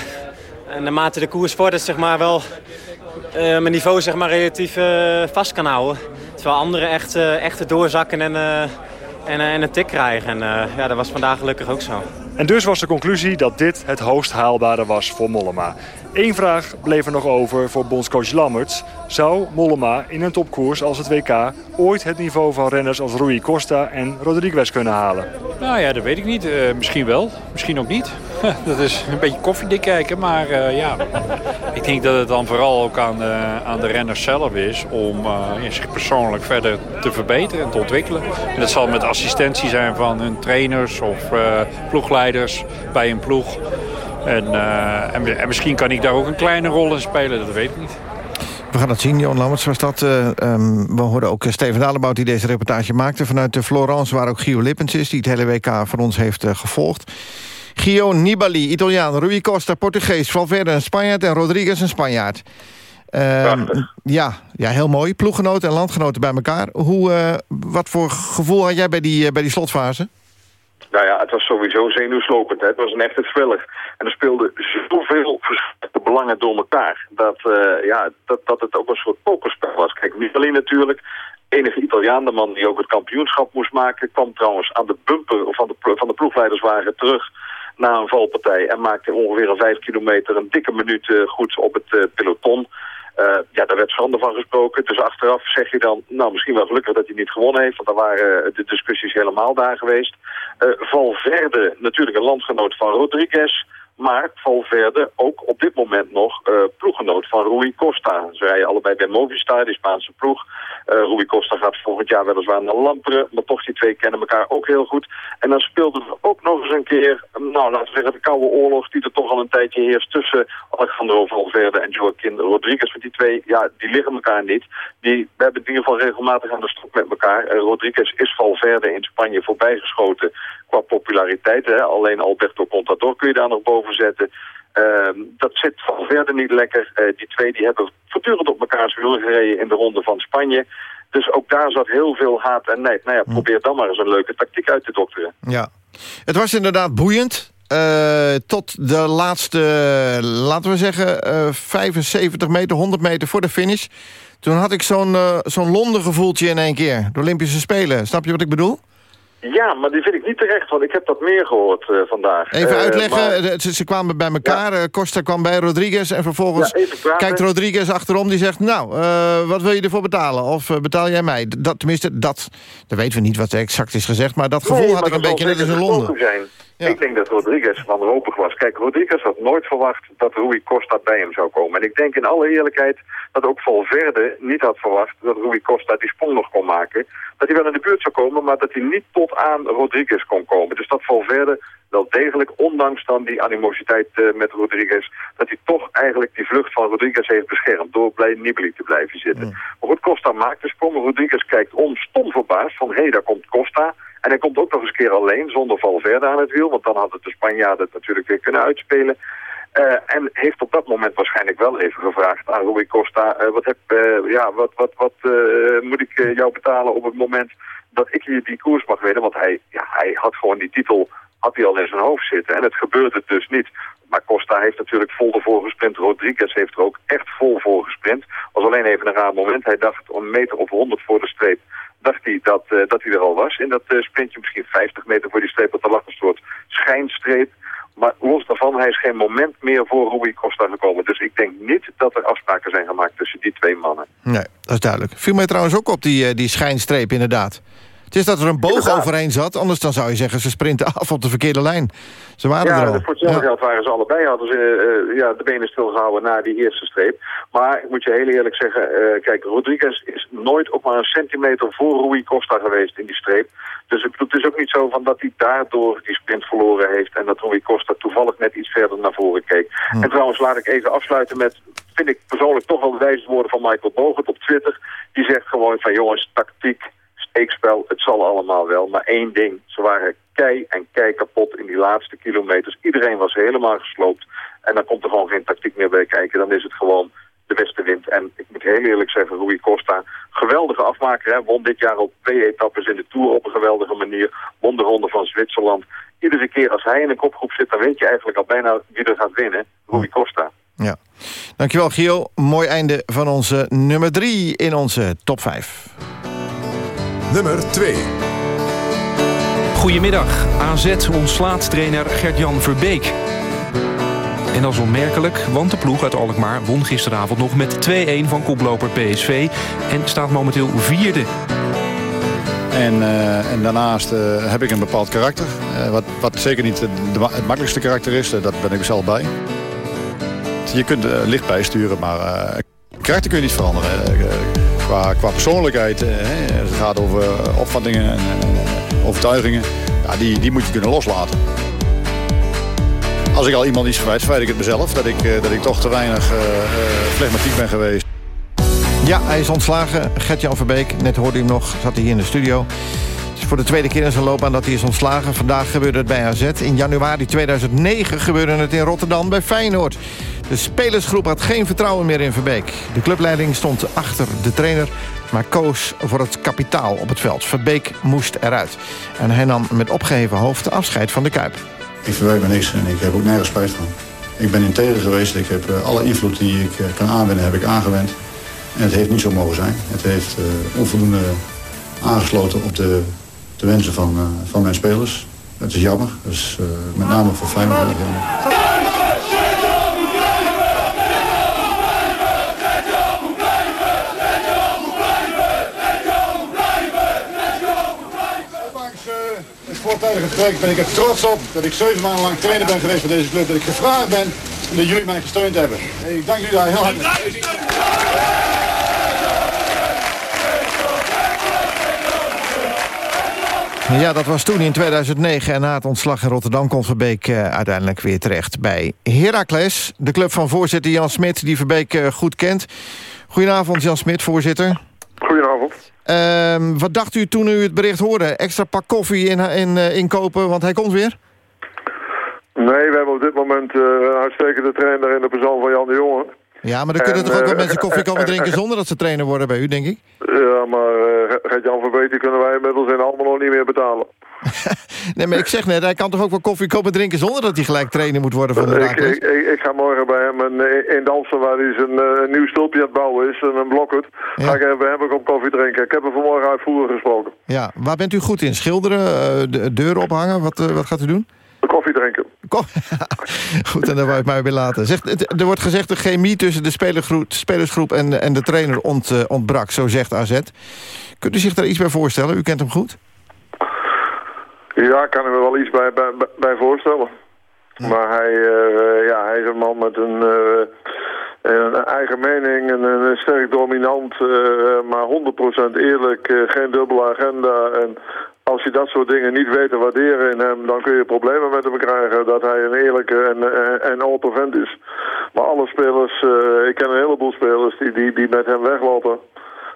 naarmate de koers vordert, zeg maar, wel uh, mijn niveau zeg maar, relatief uh, vast kan houden. Terwijl anderen echt, echt doorzakken en, en, en een tik krijgen. En ja, dat was vandaag gelukkig ook zo. En dus was de conclusie dat dit het hoogst haalbare was voor Mollema. Eén vraag bleef er nog over voor bondscoach Lammerts. Zou Mollema in een topkoers als het WK ooit het niveau van renners als Rui Costa en Rodriguez kunnen halen? Nou ja, dat weet ik niet. Uh, misschien wel, misschien ook niet. dat is een beetje koffiedik kijken, maar uh, ja. ik denk dat het dan vooral ook aan de, aan de renners zelf is om uh, zich persoonlijk verder te verbeteren en te ontwikkelen. En dat zal met assistentie zijn van hun trainers of ploegleiders bij een ploeg. En, uh, en, en, misschien kan ik daar ook een kleine rol in spelen, dat weet ik niet. We gaan het zien, Johan Lammerts was dat. Uh, um, we hoorden ook Steven Dalebout die deze reportage maakte... vanuit de Florence, waar ook Gio Lippens is... die het hele WK van ons heeft uh, gevolgd. Gio Nibali, Italiaan, Rui Costa, Portugees... Valverde een Spanjaard en Rodriguez een Spanjaard. Uh, ja, ja, heel mooi. Ploeggenoten en landgenoten bij elkaar. Hoe, wat voor gevoel had jij bij die, bij die slotfase? Nou ja, het was sowieso zenuwslopend. Hè. Het was een echte thriller. En er speelden zoveel verschillende belangen door elkaar. Dat, uh, ja, dat, dat het ook een soort pokerspel was. Kijk, Nibali natuurlijk. Enige Italiaan, de man die ook het kampioenschap moest maken... kwam trouwens aan de bumper van de, van de ploegleiderswagen terug na een valpartij... en maakte ongeveer een vijf kilometer een dikke minuut uh, goed op het uh, peloton... Uh, ja, daar werd schande van gesproken. Dus achteraf zeg je dan, nou misschien wel gelukkig dat hij niet gewonnen heeft. Want dan waren de discussies helemaal daar geweest. Uh, Valverde, natuurlijk een landgenoot van Rodriguez. Maar Valverde ook op dit moment nog ploeggenoot van Rui Costa. Ze rijden allebei bij Movistar, die Spaanse ploeg. Uh, Rui Costa gaat volgend jaar weliswaar naar Lamperen. Maar toch, die twee kennen elkaar ook heel goed. En dan speelden we ook nog eens een keer, nou laten we zeggen, de koude oorlog... die er toch al een tijdje heerst tussen Alejandro Valverde en Joaquin Rodriguez. Want die twee, ja, die liggen elkaar niet. Die, we hebben in ieder geval regelmatig aan de stok met elkaar. Uh, Rodriguez is Valverde in Spanje voorbijgeschoten qua populariteit. Hè. Alleen Alberto Contador kun je daar nog boven zetten. Uh, dat zit van verder niet lekker. Uh, die twee die hebben voortdurend op elkaar wiel gereden in de ronde van Spanje. Dus ook daar zat heel veel haat en nijd. Nou ja, hm. probeer dan maar eens een leuke tactiek uit te dokteren. Ja, het was inderdaad boeiend. Uh, tot de laatste, laten we zeggen, 75 meter, 100 meter voor de finish. Toen had ik zo'n zo'n Londen gevoeltje in één keer. De Olympische Spelen. Snap je wat ik bedoel? Ja, maar die vind ik niet terecht, want ik heb dat meer gehoord uh, vandaag. Even uh, uitleggen, maar... ze, ze, kwamen bij elkaar, ja. Costa kwam bij Rodriguez... en vervolgens ja, kijkt Rodriguez achterom, die zegt... nou, uh, wat wil je ervoor betalen? Of betaal jij mij? Dat, tenminste, dat, dat weten we niet wat exact is gezegd... maar dat gevoel nee, had ik een beetje net als in Londen. Zijn. Ja. Ik denk dat Rodriguez wanhopig was. Kijk, Rodriguez had nooit verwacht dat Rui Costa bij hem zou komen. En ik denk in alle eerlijkheid dat ook Valverde niet had verwacht dat Rui Costa die sprong nog kon maken. Dat hij wel in de buurt zou komen, maar dat hij niet tot aan Rodriguez kon komen. Dus dat Valverde wel degelijk, ondanks dan die animositeit uh, met Rodriguez, dat hij toch eigenlijk die vlucht van Rodriguez heeft beschermd door bij Nibali te blijven zitten. Mm. Maar goed, Costa maakt de sprong. Rodriguez kijkt om, stom verbaasd van hé, hey, daar komt Costa. En hij komt ook nog eens een keer alleen, zonder Valverde aan het wiel. Want dan had het de Spanjaarden het natuurlijk weer kunnen uitspelen. Uh, en heeft op dat moment waarschijnlijk wel even gevraagd aan Rui Costa... Uh, wat, heb, uh, ja, wat, wat, wat moet ik jou betalen op het moment dat ik hier die koers mag winnen? Want hij, ja, hij had gewoon die titel had hij al in zijn hoofd zitten. En het gebeurde dus niet. Maar Costa heeft natuurlijk vol ervoor gesprint. Rodriguez heeft er ook echt vol voor gesprint. was alleen even een raar moment. Hij dacht een meter of 100 voor de streep dacht hij dat, uh, dat hij er al was. In dat uh, sprintje misschien 50 meter voor die streep, dat er lag een soort schijnstreep. Maar los daarvan, hij is geen moment meer voor Rui Costa gekomen. Dus ik denk niet dat er afspraken zijn gemaakt tussen die twee mannen. Nee, dat is duidelijk. Viel mij trouwens ook op die, uh, die schijnstreep inderdaad. Het is dat er een boog overheen zat. Anders dan zou je zeggen, ze sprinten af op de verkeerde lijn. Ze waren ja, er al. voor hetzelfde geld waren ze allebei. Hadden ze eh, ja, de benen stilgehouden na die eerste streep. Maar ik moet je heel eerlijk zeggen... eh, kijk, Rodriguez is nooit ook maar een centimeter voor Rui Costa geweest in die streep. Dus het is ook niet zo van dat hij daardoor die sprint verloren heeft... en dat Rui Costa toevallig net iets verder naar voren keek. En trouwens, laat ik even afsluiten met... vind ik persoonlijk toch wel de wijze woorden van Michael Bogert op Twitter. Die zegt gewoon van jongens, tactiek, steekspel, het zal allemaal wel. Maar één ding, ze waren kei en kei kapot in die laatste kilometers. Iedereen was helemaal gesloopt. En dan komt er gewoon geen tactiek meer bij kijken. Dan is het gewoon de beste wind. En ik moet heel eerlijk zeggen, Rui Costa, geweldige afmaker. Hè? Won dit jaar ook twee etappes in de Tour op een geweldige manier. Won de ronde van Zwitserland. Iedere keer als hij in een kopgroep zit, dan weet je eigenlijk al bijna wie er gaat winnen. Rui Costa. Ja. Dankjewel, Gio. Mooi einde van onze nummer 3 in onze top 5. Nummer 2. Goedemiddag. AZ ontslaat trainer Gert-Jan Verbeek. En dat is onmerkelijk, want de ploeg uit Alkmaar won gisteravond nog met 2-1 van koploper PSV... en staat momenteel vierde. En, eh, en daarnaast eh, heb ik een bepaald karakter. eh, wat, wat zeker niet de- de ma- het makkelijkste karakter is. dat ben ik zelf bij. Je kunt licht bijsturen, maar eh, karakter kun je niet veranderen. Eh, qua, qua persoonlijkheid, eh, als het gaat over eh, opvattingen en, en- en overtuigingen... Ja, die, die moet je kunnen loslaten. Als ik al iemand iets verwijt, verwijt ik het mezelf. Dat ik, eh, dat ik toch te weinig eh, eh, flegmatiek ben geweest. Ja, hij is ontslagen. Gert-Jan Verbeek, net hoorde u hem nog, zat hij hier in de studio. Voor de tweede keer in zijn loopbaan dat hij is ontslagen. Vandaag gebeurde het bij AZ. In januari 2009 gebeurde het in Rotterdam bij Feyenoord. De spelersgroep had geen vertrouwen meer in Verbeek. De clubleiding stond achter de trainer, maar koos voor het kapitaal op het veld. Verbeek moest eruit. En hij nam met opgeheven hoofd afscheid van de Kuip. Ik verwijt me niks en ik heb ook nergens spijt van. Ik ben integer geweest. Ik heb eh, alle invloed die ik eh, kan aanwenden, heb ik aangewend. En het heeft niet zo mogen zijn. Het heeft eh, onvoldoende aangesloten op de, de wensen van, eh, van mijn spelers. Het is jammer. Dus eh, met name voor Feyenoord. voortijdige vertrek ben ik er trots op dat ik zeven maanden lang trainer ben geweest voor deze club. Dat ik gevraagd ben en dat jullie mij gesteund hebben. Ik dank jullie daar heel hartelijk. Ja, dat was toen in 2009. En na het ontslag in Rotterdam komt Verbeek eh, uiteindelijk weer terecht bij Heracles. De club van voorzitter Jan Smit, die Verbeek eh, goed kent. Goedenavond, Jan Smit, voorzitter. Goedenavond. Ehm, wat dacht u toen u het bericht hoorde? Extra pak koffie in, in, eh, inkopen, want hij komt weer? Nee, we hebben op dit moment eh, een uitstekende trainer in de persoon van Jan de Jonge. Ja, maar dan kunnen En, toch ook wel eh, mensen koffie komen drinken... zonder dat ze trainer worden bij u, denk ik? Ja, maar uh, Gert-Jan Verbeek die kunnen wij inmiddels in Almelo niet meer betalen. Nee, maar ik zeg net, hij kan toch ook wel koffie komen drinken... zonder dat hij gelijk trainer moet worden van de ik, ik, ik, ik ga morgen bij hem een, eh, in Dalsen, waar hij zijn nieuw stulpje aan het bouwen is, en een blokhut. Ga ik bij hem ook op koffie drinken. Ik heb hem vanmorgen uitvoerig gesproken. Ja, waar bent u goed in? Schilderen, de deuren ophangen? Wat, wat gaat u doen? Koffie drinken. Goed, en daar wou ik mij weer laten. Zegt, het- er wordt gezegd de chemie tussen de spelersgroep en, en de trainer ont, eh, ontbrak, zo zegt AZ. Kunt u zich daar iets bij voorstellen? U kent hem goed? Ja, ik kan er wel iets bij, bij, bij voorstellen. Maar hij, eh, ja, hij is een man met een, eh, een eigen mening, een, een sterk dominant, maar 100% eerlijk, geen dubbele agenda. En als je dat soort dingen niet weet te waarderen in hem, dan kun je problemen met hem krijgen dat hij een eerlijke en, en, en open vent is. Maar alle spelers, eh, ik ken een heleboel spelers die, die, die met hem weglopen.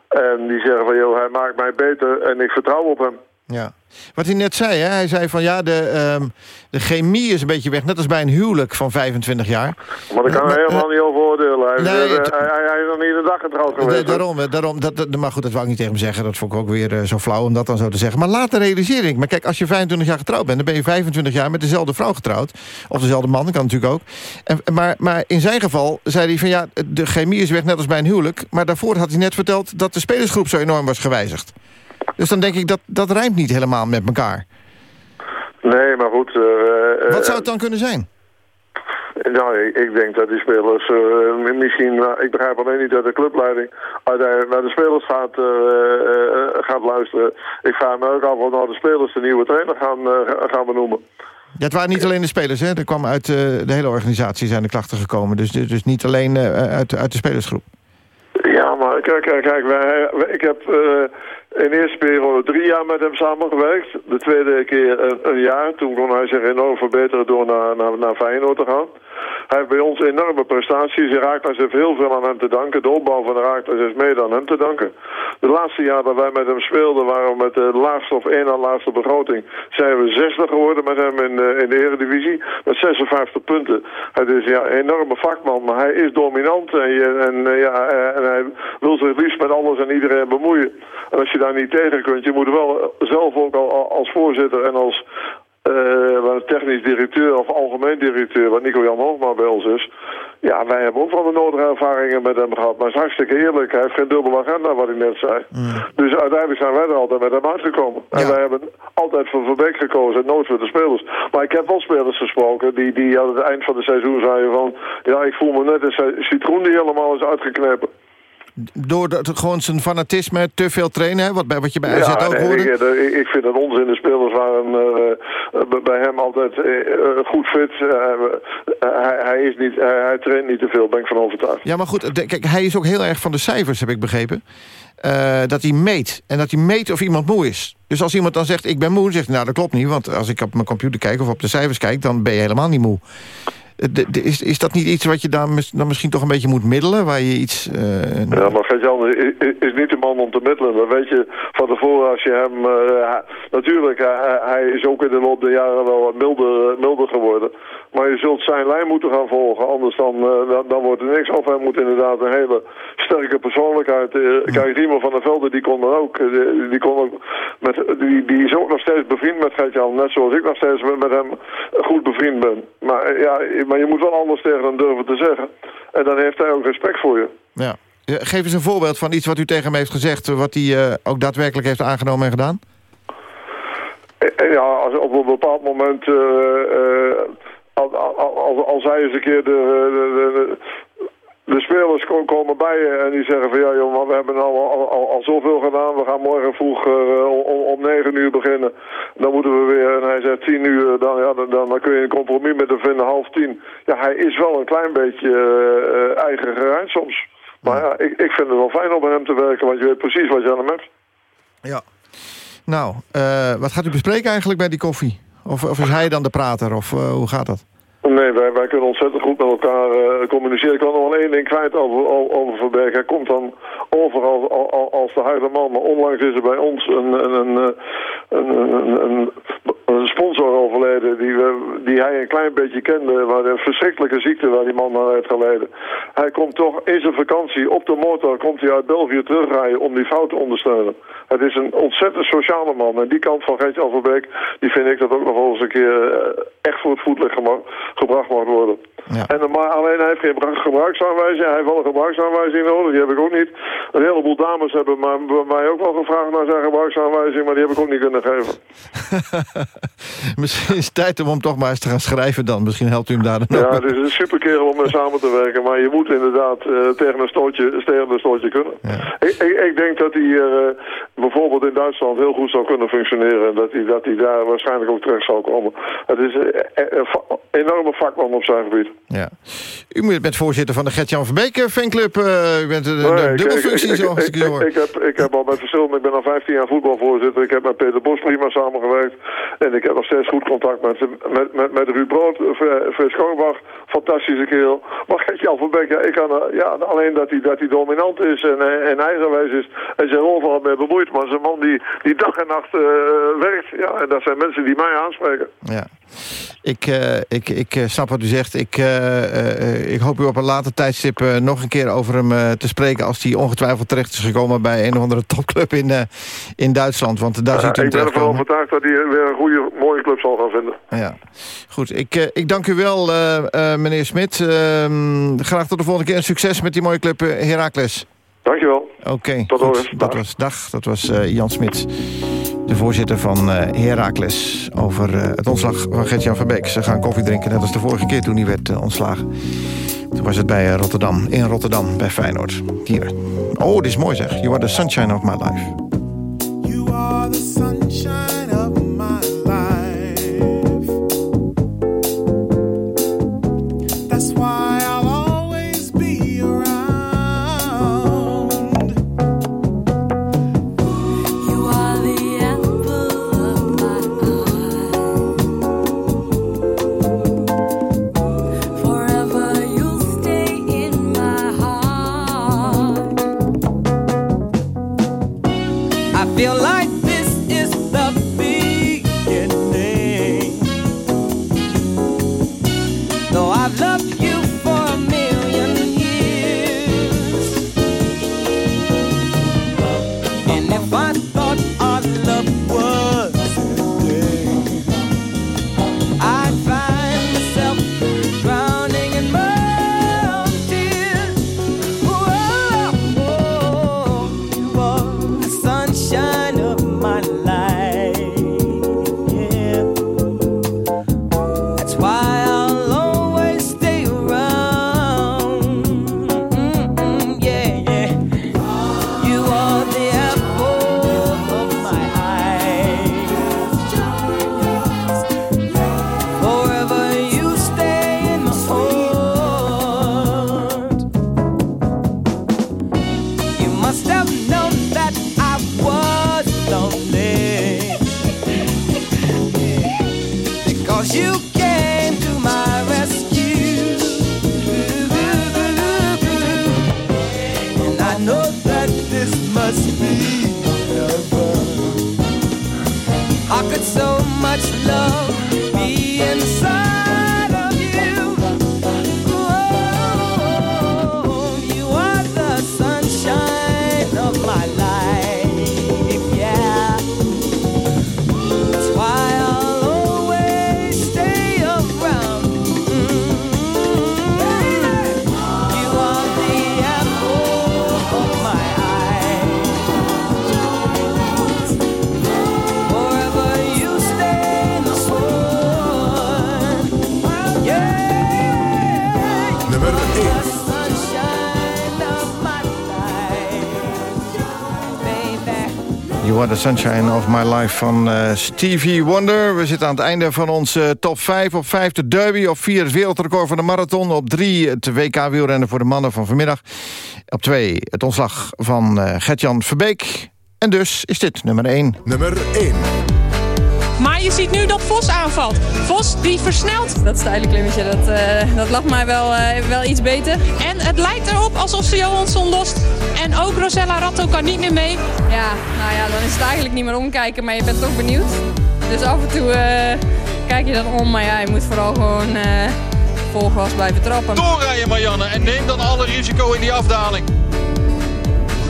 En die zeggen van, joh, hij maakt mij beter en ik vertrouw op hem. Ja. Wat hij net zei, hè? hij zei van ja, de, ehm, de chemie is een beetje weg. Net als bij een huwelijk van 25 jaar. Maar daar kan hij helemaal niet over oordelen. Hij, is, nee, eh, het- hij, hij, hij is nog niet een dag getrouwd geweest. daarom, hè, daarom dat, dat- maar goed, dat wou ik niet tegen hem zeggen. Dat vond ik ook weer eh, zo flauw om dat dan zo te zeggen. Maar later realiseer ik. Maar kijk, als je 25 jaar getrouwd bent... dan ben je 25 jaar met dezelfde vrouw getrouwd. Of dezelfde man, dat kan natuurlijk ook. En, maar, maar in zijn geval zei hij van ja, de chemie is weg net als bij een huwelijk. Maar daarvoor had hij net verteld dat de spelersgroep zo enorm was gewijzigd. Dus dan denk ik, dat, dat rijmt niet helemaal met elkaar. Nee, maar goed. eh, eh, Wat zou het dan kunnen zijn? Nou, ik, ik denk dat die spelers uh, misschien... Uh, ik begrijp alleen niet dat de clubleiding naar de spelers gaat, uh, gaat luisteren. Ik vraag me ook af of nou de spelers de nieuwe trainer gaan, gaan benoemen. Ja, het waren niet alleen de spelers, hè? Er kwam uit de hele organisatie zijn de klachten gekomen. Dus, dus niet alleen uit, uit de spelersgroep. Ja, maar kijk, kijk, kijk wij, ik heb in de eerste periode drie jaar met hem samengewerkt. De tweede keer een, een jaar. Toen kon hij zich enorm verbeteren door naar, naar, naar Feyenoord te gaan. Hij heeft bij ons enorme prestaties. Raakles heeft heel veel aan hem te danken. De opbouw van de Raakles is mede aan hem te danken. De laatste jaar dat wij met hem speelden waren we met de laatste of één na laatste begroting. Zijn we 60 geworden met hem in, de, in de Eredivisie. Met 56 punten. Hij is ja, een enorme vakman, maar hij is dominant. En, en, eh, ja, en hij wil zich liefst met alles en iedereen bemoeien. En als je daar niet tegen kunt, je moet wel zelf ook als voorzitter en als, uh, technisch directeur of algemeen directeur, wat Nico-Jan Hoogma bij ons is. Ja, wij hebben ook wel de nodige ervaringen met hem gehad. Maar het is hartstikke eerlijk. Hij heeft geen dubbele agenda, wat ik net zei. Mm. Dus uiteindelijk zijn wij er altijd met hem uitgekomen. En wij hebben altijd voor Verbeek gekozen en nooit voor de spelers. Maar ik heb wel spelers gesproken die, die aan het eind van het seizoen zeiden van... Ja, ik voel me net een citroen die helemaal is uitgeknepen door gewoon zijn fanatisme te veel trainen, wat, wat je bij AZ ja, ook hoorde? Ik, ik, vind het onzin. De spelers waren uh, bij hem altijd uh, goed fit. hij, hij, is niet, hij, traint niet te veel, ben ik van overtuigd. Ja, maar goed, kijk, hij is ook heel erg van de cijfers, heb ik begrepen. dat hij meet. En dat hij meet of iemand moe is. Dus als iemand dan zegt, ik ben moe, zegt hij, nou dat klopt niet. Want als ik op mijn computer kijk of op de cijfers kijk, dan ben je helemaal niet moe. Is, is dat niet iets wat je dan, dan misschien toch een beetje moet middelen? Waar je iets... Uh, ja, maar Gert-Jan is, niet de man om te middelen. Dat weet je van tevoren als je hem... Uh, natuurlijk, hij, hij, is ook in de loop der jaren wel wat milder, milder geworden. Maar je zult zijn lijn moeten gaan volgen. Anders dan, uh, dan, wordt er niks. Of hij moet inderdaad een hele sterke persoonlijkheid. kijk, Riemer van der Velde, die kon dan ook... Die, die, kon ook met, die, die is ook nog steeds bevriend met Gert-Jan. Net zoals ik nog steeds met hem goed bevriend ben. Maar ja maar je moet wel anders tegen hem durven te zeggen. En dan heeft hij ook respect voor je. Ja. Geef eens een voorbeeld van iets wat u tegen hem heeft gezegd... wat hij uh, ook daadwerkelijk heeft aangenomen en gedaan. Eh, eh, ja, als op een bepaald moment... Uh, uh, als, als, als, hij eens een keer de, de, de spelers komen bij je en die zeggen van ja joh, we hebben al, al, al, zoveel gedaan. We gaan morgen vroeg uh, om, om 9 uur beginnen. Dan moeten we weer, en hij zegt 10 uur, dan, ja, dan, dan, kun je een compromis met hem vinden, half tien. Ja, hij is wel een klein beetje uh, eigen gereid soms. Maar ja, ik, ik vind het wel fijn om met hem te werken, want je weet precies wat je aan hem hebt. Ja. Nou, uh, wat gaat u bespreken eigenlijk bij die koffie? Of, of is hij dan de prater, of hoe gaat dat? Nee, wij, wij kunnen ontzettend goed met elkaar uh, communiceren. Ik kan nog wel één ding kwijt over, over Verberg. Hij komt dan overal als, als de harde man. Maar onlangs is er bij ons een, een, een, een, een, sponsor overleden die, we, die hij een klein beetje kende. Waar een verschrikkelijke ziekte waar die man aan heeft geleden. Hij komt toch in zijn vakantie op de motor komt hij uit België terugrijden om die fout te ondersteunen. Het is een ontzettend sociale man. En die kant van Geetje Alverbeek, die vind ik dat ook nog wel eens een keer eh, echt voor het voetlicht gebracht mag worden. Ja. En, maar alleen hij heeft geen gebruiksaanwijzing. Hij heeft wel een gebruiksaanwijzing nodig. Die heb ik ook niet. Een heleboel dames hebben maar, bij mij ook wel gevraagd naar zijn gebruiksaanwijzing. Maar die heb ik ook niet kunnen geven. Misschien is het tijd om hem toch maar eens te gaan schrijven dan. Misschien helpt u hem daar dan Ja, het is een super kerel om mee samen te werken. Maar je moet inderdaad uh, tegen, een stootje, tegen een stootje kunnen. Ik, ik, ik, denk dat hij uh, bijvoorbeeld in Duitsland heel goed zou kunnen functioneren. En dat hij, dat hij daar waarschijnlijk ook terecht zal komen. Het is een enorme vakman op zijn gebied. Ja. U bent voorzitter van de Gert-Jan Verbeek eh, fanclub. Uh, u bent een nee, dubbelfunctie, ik, zoals ik, ik, ik, ik, heb, ik heb al met verschillende... Ik ben al 15 jaar voetbalvoorzitter. Ik heb met Peter Bos prima samengewerkt. En ik heb nog steeds goed contact met, met, met, met Ruud Brood, Frits Schoonbach. Fantastische kerel. Maar Gert-Jan Verbeek, ja, ik kan, ja, alleen dat hij, dat hij dominant is en, en eigenwijs is. En zich overal mee bemoeit. Maar zijn man die, die dag en nacht uh, werkt. Ja, en dat zijn mensen die mij aanspreken. Ja. Ik, uh, ik, ik snap wat u zegt. Ik, uh, ik hoop u op een later tijdstip nog een keer over hem te spreken... als hij ongetwijfeld terecht is gekomen bij een of andere topclub in, in Duitsland. Want daar ziet u Ik ben ervan overtuigd dat hij weer een goede, mooie club zal gaan vinden. Ja. Goed, ik, ik dank u wel, meneer Smit. Ehm, graag tot de volgende keer en succes met die mooie club Heracles. Dankjewel. Oké, okay, dat was dag. Dat was Jan Smit De voorzitter van uh, Heracles over uh, het ontslag van Gert-Jan Verbeek. Ze gaan koffie drinken, net als de vorige keer toen hij werd uh, ontslagen. Toen was het bij Rotterdam, in Rotterdam, bij Feyenoord. Hier. Oh, dit is mooi zeg. You are the sunshine of my life. You are the sunshine sunshine of my life van eh, Stevie Wonder. We zitten aan het einde van onze top 5. Op 5 de derby, op 4 het wereldrecord van de marathon... op 3 het WK wielrennen voor de mannen van vanmiddag. Op 2 het ontslag van eh, Gertjan Verbeek. En dus is dit nummer 1. Nummer 1. Maar je ziet nu dat Vos aanvalt. Vos die versnelt. Dat stijle klimmetje, dat, eh, dat lag mij wel, eh, wel iets beter. En het lijkt erop alsof ze Johansson lost. En ook Rosella Ratto kan niet meer mee. Ja, nou ja, dan is het eigenlijk niet meer omkijken, maar je bent toch benieuwd. Dus af en toe eh, kijk je dan om, maar ja, je moet vooral gewoon eh vol gas blijven trappen. Doorrijden Marianne en neem dan alle risico in die afdaling.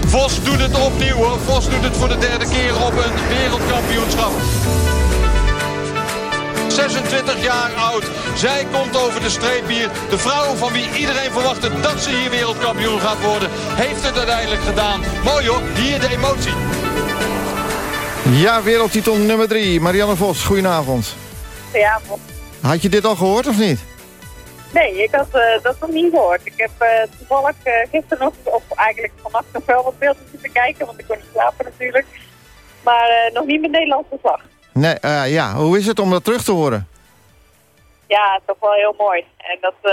Vos doet het opnieuw hoor. Vos doet het voor de derde keer op een wereldkampioenschap. 26 jaar oud. Zij komt over de streep hier. De vrouw van wie iedereen verwachtte dat ze hier wereldkampioen gaat worden... heeft het uiteindelijk gedaan. Mooi hoor, hier de emotie. Ja, wereldtitel nummer 3. Marianne Vos, goedenavond. Ja, Had je dit al gehoord of niet? nee, ik had eh, dat nog niet gehoord. Ik heb eh, toevallig eh, gisteren nog, of eigenlijk vannacht nog wel wat beelden zitten kijken, want ik kon niet slapen natuurlijk. Maar eh, nog niet met Nederlands verslag. Nee, eh, ja. Hoe is het om dat terug te horen? Ja, toch wel heel mooi. En dat, eh,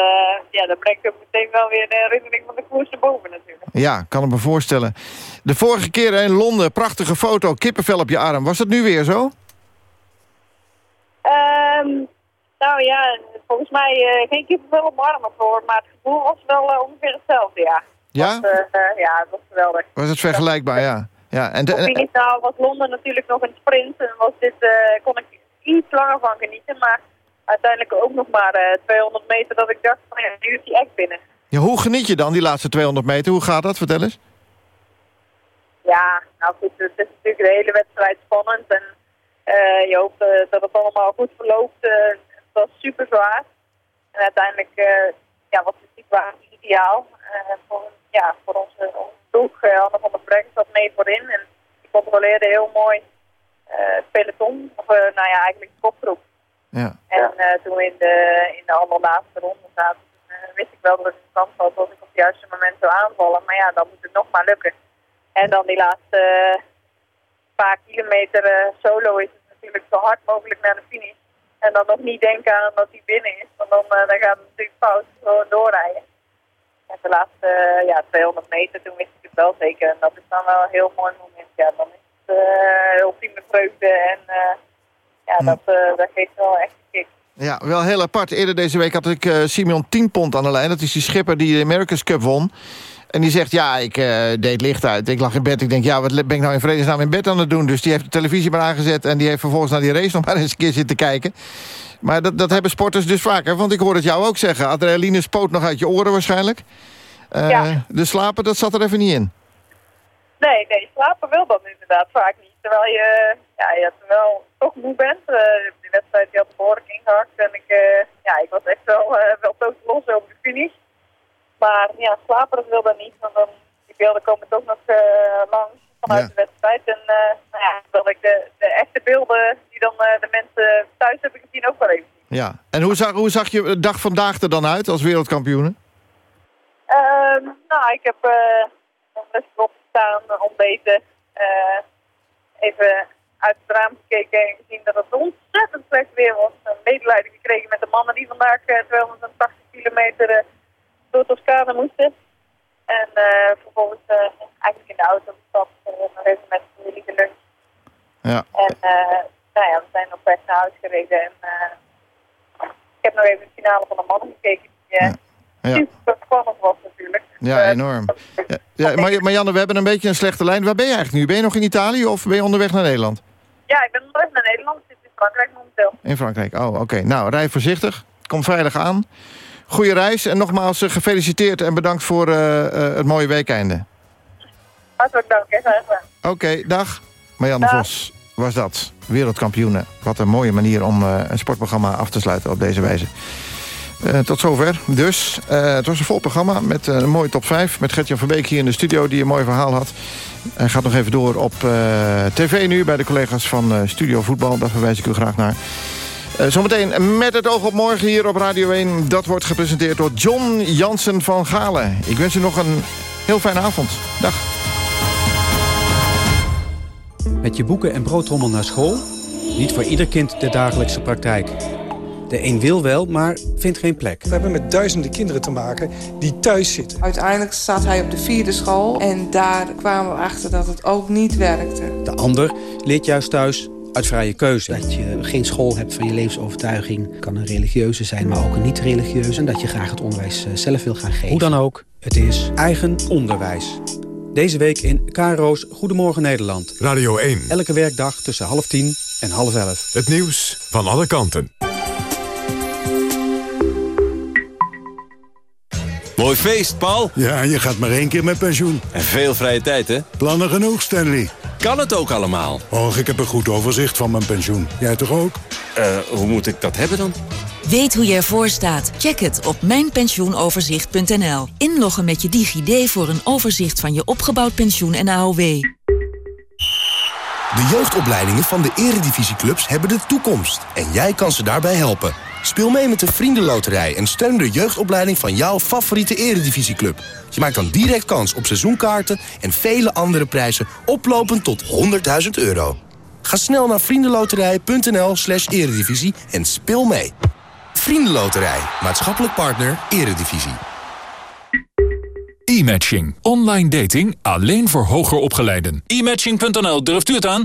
ja, dat brengt ook meteen wel weer de herinnering van de koers naar boven natuurlijk. Ja, kan ik me voorstellen. De vorige keer in Londen, prachtige foto, kippenvel op je arm. Was dat nu weer zo? Ehm, nou ja, volgens mij uh, geen kippenvel op mijn armen voor, maar het gevoel was wel ongeveer hetzelfde, ja. Ja? Eh, ja, dat was geweldig. Was het vergelijkbaar, ja. Ja. En de- Op was Londen natuurlijk nog een sprint en was dit, eh, kon ik iets langer van genieten, maar uiteindelijk ook nog maar eh, 200 meter dat ik dacht van ja, nu is die echt binnen. ja, hoe geniet je dan, die laatste 200 meter? Hoe gaat dat? Vertel eens. Ja, nou goed, het is natuurlijk de hele wedstrijd spannend en eh, je hoopt eh, dat het allemaal goed verloopt. eh, het was super zwaar. En uiteindelijk eh, ja, was de situatie ideaal. eh, voor, ja, voor onze, onze ploeg, eh, Anne van der Brek zat mee voorin en die controleerde heel mooi eh, peloton, of eh, nou ja, eigenlijk de kopgroep. Ja. En toen we in de, in de allerlaatste ronde zaten, wist ik wel dat het een kans had dat ik op het juiste moment zou aanvallen. Maar ja, dan moet het nog maar lukken. En dan die laatste paar kilometer solo is het natuurlijk zo hard mogelijk naar de finish. En dan nog niet denken aan dat hij binnen is, want dan, dan gaat het natuurlijk fout gewoon doorrijden. En de laatste eh, ja, 200 meter, toen wist ik het wel zeker. En dat is dan wel een heel mooi moment. Ja, dan is het uh, ultieme vreugde en eh, ja, dat, eh, dat geeft wel echt een kick. Ja, wel heel apart. Eerder deze week had ik eh Simeon Tienpont aan de lijn. Dat is die schipper die de America's Cup won. En die zegt, ja, ik eh, deed licht uit. Ik lag in bed. Ik denk, ja, wat ben ik nou in vredesnaam in bed aan het doen? Dus die heeft de televisie maar aangezet... en die heeft vervolgens naar die race nog maar eens een keer zitten kijken. Maar dat, dat hebben sporters dus vaker. Want ik hoor het jou ook zeggen. Adrenaline spoot nog uit je oren waarschijnlijk. Eh, Ja. De slapen, dat zat er even niet in. Nee, nee, slapen wil dan inderdaad vaak niet. Terwijl je, ja, je wel toch moe bent. Eh, die wedstrijd die had behoorlijk ingehakt. En ik, eh, ja, ik was echt wel, wel totaal los over de finish. Maar ja, slapen dat wil dan niet. Want dan, die beelden komen toch nog langs vanuit de wedstrijd. En eh, nou ja, wil ik de, de echte beelden die dan eh, de mensen thuis hebben gezien ook wel even. Ja. En hoe zag, hoe zag je de dag vandaag er dan uit als wereldkampioene? Ehm, nou, ik heb eh rustig opgestaan, ontbeten. even uit het raam gekeken en gezien dat het ontzettend slecht weer was. Een medelijden gekregen met de mannen die vandaag eh, 280 kilometer door Toscane moesten. En eh, vervolgens eh, eigenlijk in de auto gestapt en nog even met de familie geluncht. Ja. En eh, nou ja, we zijn op weg naar huis gereden. En eh, ik heb nog even de finale van de mannen gekeken. Die eh, Ja. super spannend was natuurlijk. Ja, Eh, enorm. Ja, ja, maar, Marianne, we hebben een beetje een slechte lijn. Waar ben je eigenlijk nu? Ben je nog in Italië of ben je onderweg naar Nederland? Ja, ik ben onderweg naar Nederland. Ik zit in Frankrijk momenteel. In Frankrijk. Oh, oké. Nou, rij voorzichtig. Kom veilig aan. Goeie reis. En nogmaals eh, gefeliciteerd en bedankt voor eh, eh, het mooie weekeinde. Hartelijk dank. Oké, dag. Marianne Dag. Vos was dat. Wereldkampioene. Wat een mooie manier om een sportprogramma af te sluiten op deze wijze. Tot zover. Dus, het was een vol programma met een mooie top 5. Met Gertjan Verbeek hier in de studio die een mooi verhaal had. Hij gaat nog even door op tv nu bij de collega's van Studio Voetbal. Daar verwijs ik u graag naar. Eh, zometeen met het oog op morgen hier op Radio 1. Dat wordt gepresenteerd door John Jansen van Galen. Ik wens u nog een heel fijne avond. Dag. Met je boeken en broodtrommel naar school? Niet voor ieder kind de dagelijkse praktijk. De een wil wel, maar vindt geen plek. We hebben met duizenden kinderen te maken die thuis zitten. Uiteindelijk zat hij op de vierde school en daar kwamen we achter dat het ook niet werkte. De ander leert juist thuis uit vrije keuze. Dat je geen school hebt van je levensovertuiging. kan een religieuze zijn, maar ook een niet-religieuze. En dat je graag het onderwijs eh, zelf wil gaan geven. Hoe dan ook, het is eigen onderwijs. Deze week in KRO's Goedemorgen Nederland. Radio 1. Elke werkdag tussen half tien en half elf. Het nieuws van alle kanten. Mooi feest, Paul. Ja, je gaat maar één keer met pensioen. En veel vrije tijd, hè? Plannen genoeg, Stanley. Kan het ook allemaal? Och, ik heb een goed overzicht van mijn pensioen. Jij toch ook? Eh, hoe moet ik dat hebben dan? Weet hoe je ervoor staat? Check het op mijnpensioenoverzicht.nl. Inloggen met je DigiD voor een overzicht van je opgebouwd pensioen en AOW. De jeugdopleidingen van de eredivisieclubs hebben de toekomst. En jij kan ze daarbij helpen. Speel mee met de Vriendenloterij en steun de jeugdopleiding van jouw favoriete eredivisieclub. Je maakt dan direct kans op seizoenkaarten en vele andere prijzen oplopend tot 100.000 euro. Ga snel naar vriendenloterij.nl slash eredivisie en speel mee. Vriendenloterij, maatschappelijk partner, eredivisie. E-matching. Online dating alleen voor hoger opgeleiden. E-matching.nl, durft u het aan?